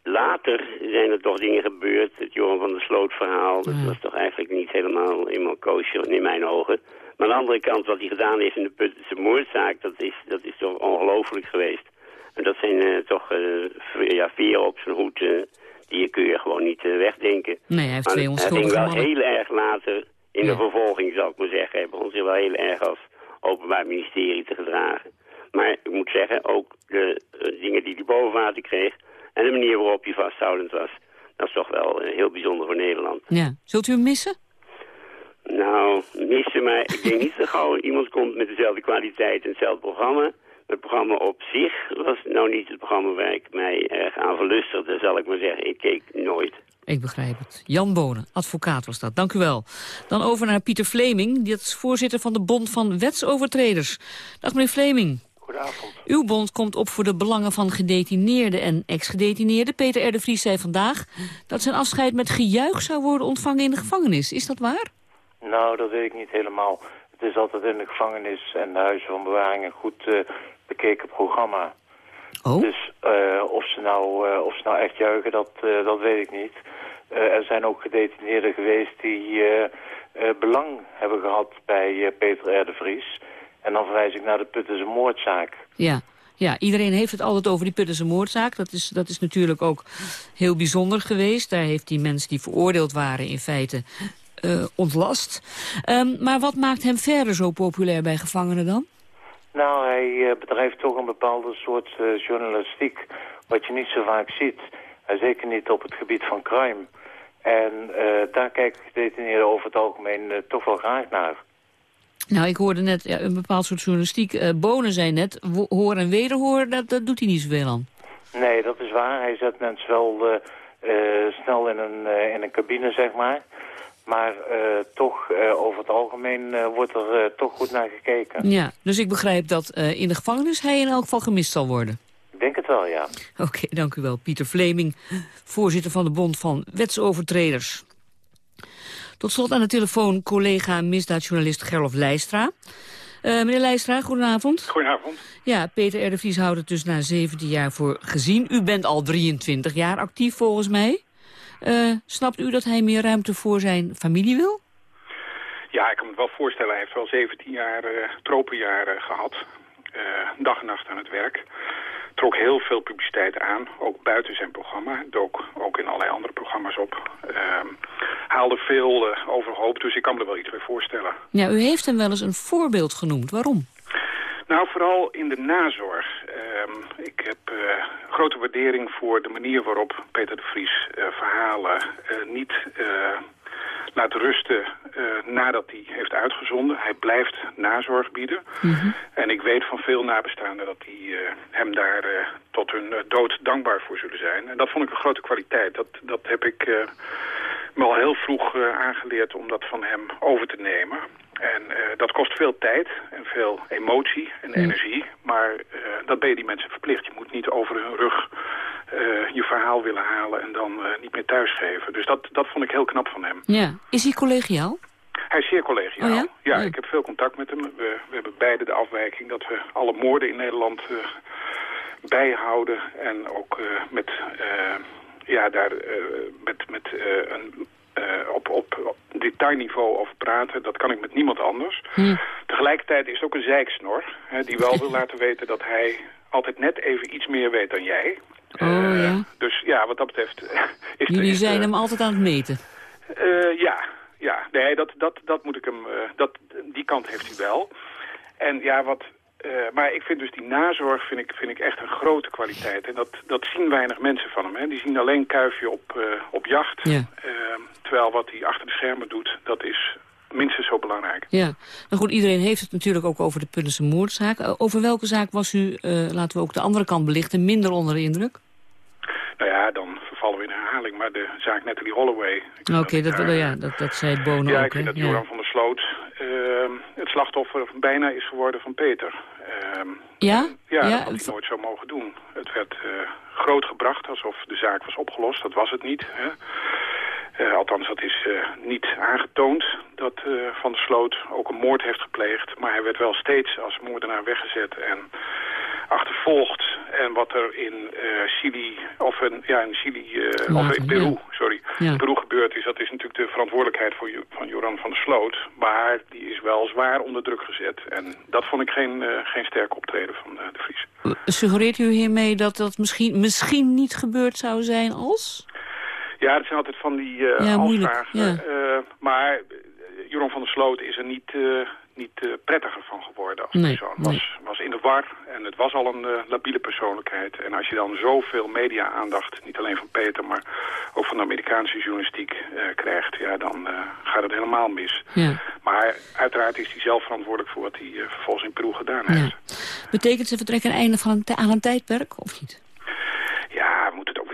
later zijn er toch dingen gebeurd. Het Johan van der Sloot verhaal, dat was toch eigenlijk niet helemaal, helemaal kosher in mijn ogen. Maar aan de andere kant, wat hij gedaan heeft in de Puttense moordzaak, dat is, dat is toch ongelooflijk geweest. En dat zijn eh, toch eh, ja, veren op zijn hoed, eh, die kun je gewoon niet wegdenken. Nee, hij heeft twee Hij onschuldige ging wel mannen. heel erg later in de vervolging, zou ik maar zeggen. Hij begon zich wel heel erg als openbaar ministerie te gedragen. Maar ik moet zeggen, ook de dingen die hij boven water kreeg... en de manier waarop hij vasthoudend was... dat is toch wel heel bijzonder voor Nederland. Ja. Zult u hem missen? Nou, missen, maar ik denk niet dat gauw iemand komt met dezelfde kwaliteit en hetzelfde programma. Het programma op zich was nou niet het programma waar ik mij erg aan verlustigde, zal ik maar zeggen. Ik keek nooit. Ik begrijp het. Jan Bonen, advocaat was dat. Dank u wel. Dan over naar Pieter Vleming, die is voorzitter van de Bond van Wetsovertreders. Dag meneer Vleming. Goedenavond. Uw bond komt op voor de belangen van gedetineerden en ex-gedetineerden. Peter R. de Vries zei vandaag dat zijn afscheid met gejuich zou worden ontvangen in de gevangenis. Is dat waar? Nou, dat weet ik niet helemaal. Het is altijd in de gevangenis en de huizen van bewaring een goed eh, bekeken programma. Oh? Dus eh, of, ze nou, eh, of ze nou echt juichen, dat, eh, dat weet ik niet. er zijn ook gedetineerden geweest die belang hebben gehad bij Peter R. de Vries. En dan verwijs ik naar de Puttense moordzaak. Ja. Ja, iedereen heeft het altijd over die Puttense moordzaak. Dat is, dat is natuurlijk ook heel bijzonder geweest. Daar heeft die mensen die veroordeeld waren in feite ontlast. Um, maar wat maakt hem verder zo populair bij gevangenen dan? Nou, hij uh, bedrijft toch een bepaalde soort uh, journalistiek... wat je niet zo vaak ziet. zeker niet op het gebied van crime. En daar kijken gedetineerden over het algemeen toch wel graag naar. Nou, ik hoorde net ja, een bepaald soort journalistiek. Uh, Bonen zei net, horen en wederhoren, dat, dat doet hij niet zoveel aan. Nee, dat is waar. Hij zet mensen wel uh, uh, snel in een, in een cabine, zeg maar. Maar toch, over het algemeen wordt er toch goed naar gekeken. Ja, dus ik begrijp dat in de gevangenis hij in elk geval gemist zal worden. Ik denk het wel, ja. Oké, dank u wel. Pieter Vleming, voorzitter van de Bond van Wetsovertreders. Tot slot aan de telefoon collega misdaadjournalist Gerlof Leistra. Uh, meneer Leistra, goedenavond. Goedenavond. Ja, Peter R. de Vries houdt het dus na 17 jaar voor gezien. U bent al 23 jaar actief volgens mij. Uh, snapt u dat hij meer ruimte voor zijn familie wil? Ja, ik kan me het wel voorstellen. Hij heeft wel 17 jaar uh, tropenjaren gehad. dag en nacht aan het werk trok heel veel publiciteit aan, ook buiten zijn programma. Dook ook in allerlei andere programma's op. Uh, haalde veel overhoop, dus ik kan me er wel iets bij voorstellen. Ja, u heeft hem wel eens een voorbeeld genoemd. Waarom? Nou, vooral in de nazorg. Uh, ik heb uh, grote waardering voor de manier waarop Peter de Vries uh, verhalen niet laat rusten nadat hij heeft uitgezonden. Hij blijft nazorg bieden. Mhm. En ik weet van veel nabestaanden dat die hem daar tot hun dood dankbaar voor zullen zijn. En dat vond ik een grote kwaliteit. Dat, dat heb ik me al heel vroeg aangeleerd om dat van hem over te nemen. En dat kost veel tijd en veel emotie en energie. Maar dat ben je die mensen verplicht. Je moet niet over hun rug uh, je verhaal willen halen en dan niet meer thuisgeven. Dus dat, dat vond ik heel knap van hem. Ja. Is hij collegiaal? Hij is zeer collegiaal. Oh ja? ja? ik heb veel contact met hem. We, we, hebben beide de afwijking dat we alle moorden in Nederland bijhouden. En ook met, ja, daar, met, met een op, op, op detailniveau over praten. Dat kan ik met niemand anders. Hm. Tegelijkertijd is het ook een zeiksnor. Hè, die wel wil laten weten dat hij altijd net even iets meer weet dan jij. Oh, uh, ja. Dus ja, wat dat betreft... Is Jullie is, zijn hem altijd aan het meten? Ja, ja. Nee, dat, dat, dat moet ik hem... Dat, die kant heeft hij wel. En ja, wat... maar ik vind dus die nazorg vind ik, vind ik echt een grote kwaliteit. En dat, dat zien weinig mensen van hem. Hè. Die zien alleen Kuifje op, op jacht. Ja. terwijl wat hij achter de schermen doet, dat is minstens zo belangrijk. Ja, nou goed, iedereen heeft het natuurlijk ook over de Puntense moordzaak. Over welke zaak was u, laten we ook de andere kant belichten, minder onder de indruk? Nou ja, dan vervallen we in herhaling. Maar de zaak Natalie Holloway... Oké, dat, ja, dat, dat zei het Bono ja, ook. ik vind dat Joran van der Sloot uh, het slachtoffer bijna is geworden van Peter. Uh, ja? Ja, dat had hij nooit zo mogen doen. Het werd uh, groot gebracht alsof de zaak was opgelost. Dat was het niet. Hè? Uh, althans, dat is uh, niet aangetoond dat uh, Van der Sloot ook een moord heeft gepleegd. Maar hij werd wel steeds als moordenaar weggezet en achtervolgd. En wat er in Chili, of in, ja, in Chili, of in Peru, sorry, ja. Peru gebeurd is, dat is natuurlijk de verantwoordelijkheid voor, van Joran van der Sloot. Maar die is wel zwaar onder druk gezet. En dat vond ik geen, geen sterk optreden van de Vries. Suggereert u hiermee dat dat misschien, misschien niet gebeurd zou zijn als? Ja, dat zijn altijd van die uh, ja, afvragen. Ja. Maar Joran van der Sloot is er niet, niet prettiger van geworden als nee, persoon. Was, nee. was in de war en het was al een labiele persoonlijkheid. En als je dan zoveel media-aandacht, niet alleen van Peter, maar ook van de Amerikaanse journalistiek krijgt, ja, dan gaat het helemaal mis. Ja. Maar uiteraard is hij zelf verantwoordelijk voor wat hij vervolgens in Peru gedaan heeft. Betekent zijn vertrek een einde van een aan een tijdperk, of niet? Ja, we moeten het ook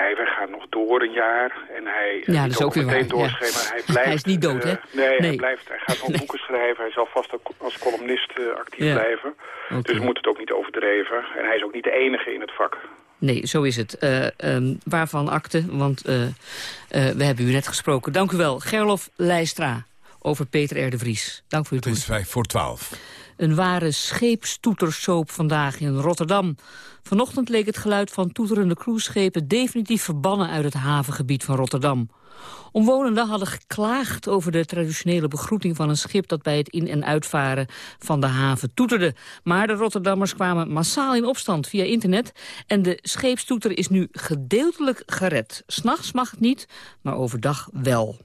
overdrijven. Hij gaat nog door een jaar. En hij ja, dat is ook weer meteen waar. doorschrijven. Ja. Hij, blijft, hij is niet dood, hè? Uh, nee, nee, Hij, blijft, hij gaat nog nee. boeken schrijven. Hij zal vast als columnist uh, actief ja. blijven. Okay. Dus we moeten het ook niet overdreven. En hij is ook niet de enige in het vak. Nee, zo is het. Uh, um, waarvan akte, want we hebben u net gesproken. Dank u wel, Gerlof Leistra over Peter R. de Vries. Dank voor uw Het is vijf voor twaalf. Een ware scheepstoetersoop vandaag in Rotterdam. Vanochtend leek het geluid van toeterende cruiseschepen definitief verbannen uit het havengebied van Rotterdam. Omwonenden hadden geklaagd over de traditionele begroeting van een schip dat bij het in- en uitvaren van de haven toeterde. Maar de Rotterdammers kwamen massaal in opstand via internet en de scheepstoeter is nu gedeeltelijk gered. S'nachts mag het niet, maar overdag wel.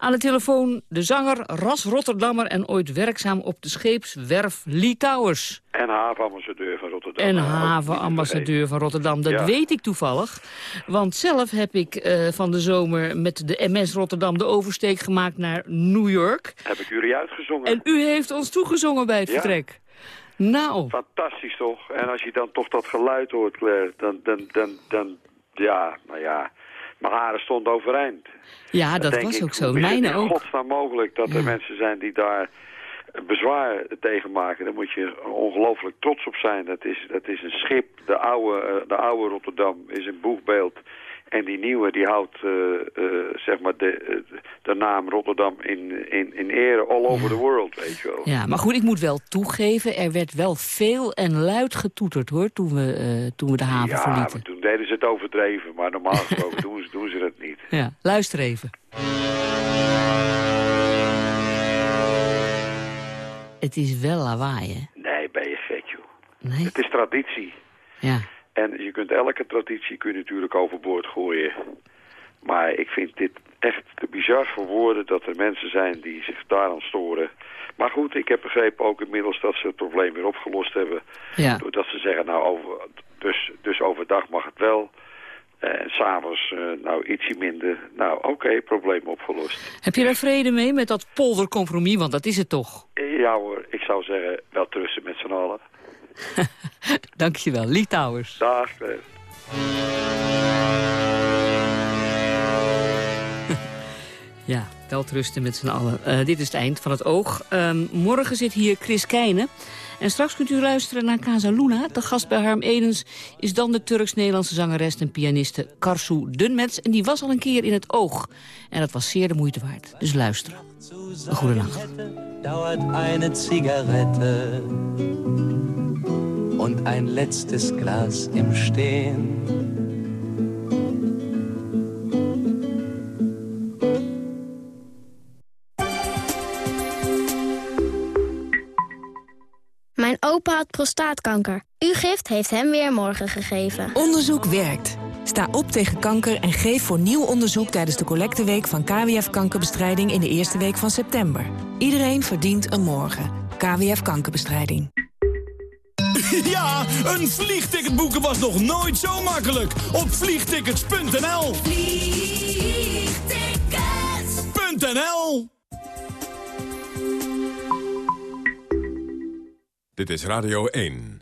Aan de telefoon de zanger, ras Rotterdammer en ooit werkzaam op de scheepswerf Lee Towers. En havenambassadeur van Rotterdam. En havenambassadeur van Rotterdam, dat Ja. weet ik toevallig. Want zelf heb ik eh, van de zomer met de MS Rotterdam de oversteek gemaakt naar New York. Heb ik jullie uitgezongen. En u heeft ons toegezongen bij het Ja. vertrek. Nou, Fantastisch toch? En als je dan toch dat geluid hoort, Claire, dan, dan, dan, dan ja, nou ja, mijn haren stonden overeind. ja, dat was ik, ook zo. is het Mijne ook. godsnaam mogelijk dat er mensen zijn die daar bezwaar tegen maken. Daar moet je ongelooflijk trots op zijn. Dat is, dat is een schip. De oude, eh, de oude Rotterdam is een boegbeeld. En die nieuwe die houdt eh, eh, zeg maar de, eh, de naam Rotterdam in, in, in ere all over the world, weet je wel. Ja, maar goed, ik moet wel toegeven, er werd wel veel en luid getoeterd hoor, toen we, toen we de haven Ja, verlieten. maar toen deden ze het overdreven. Maar normaal gesproken doen, ze, doen ze dat niet. Ja, luister even. Het is wel lawaai, hè? Nee, ben je gek, joh. Nee? Het is traditie. Ja. En je kunt elke traditie kun je natuurlijk overboord gooien. Maar ik vind dit echt te bizar voor woorden dat er mensen zijn die zich daaraan storen. Maar goed, ik heb begrepen ook inmiddels dat ze het probleem weer opgelost hebben. Ja. Doordat ze zeggen, nou, over, dus, dus overdag mag het wel. En s'avonds, eh nou, ietsje minder. Nou, oké, probleem opgelost. Heb je daar vrede mee met dat poldercompromis, want dat is het toch? Ja hoor, ik zou zeggen, wel trussen met z'n allen. Dankjewel, Lee Towers. Dag. Claire. Ja, welterusten met z'n allen. Eh, dit is het eind van het oog. Ehm, morgen zit hier Chris Keijnen. En straks kunt u luisteren naar Casa Luna. De gast bij Harm Edens is dan de Turks-Nederlandse zangeres en pianiste Karsu Dunmets. En die was al een keer in het oog. En dat was zeer de moeite waard. Dus luisteren. Een goede nacht. dauert eine Zigarette und ein letztes Glas im Stehen. Mijn opa had prostaatkanker. Uw gift heeft hem weer morgen gegeven. Onderzoek werkt. Sta op tegen kanker en geef voor nieuw onderzoek tijdens de collecteweek van KWF Kankerbestrijding in de eerste week van september. Iedereen verdient een morgen. KWF Kankerbestrijding. Ja, een vliegticket boeken was nog nooit zo makkelijk. Op vliegtickets.nl Vliegtickets.nl Dit is Radio 1.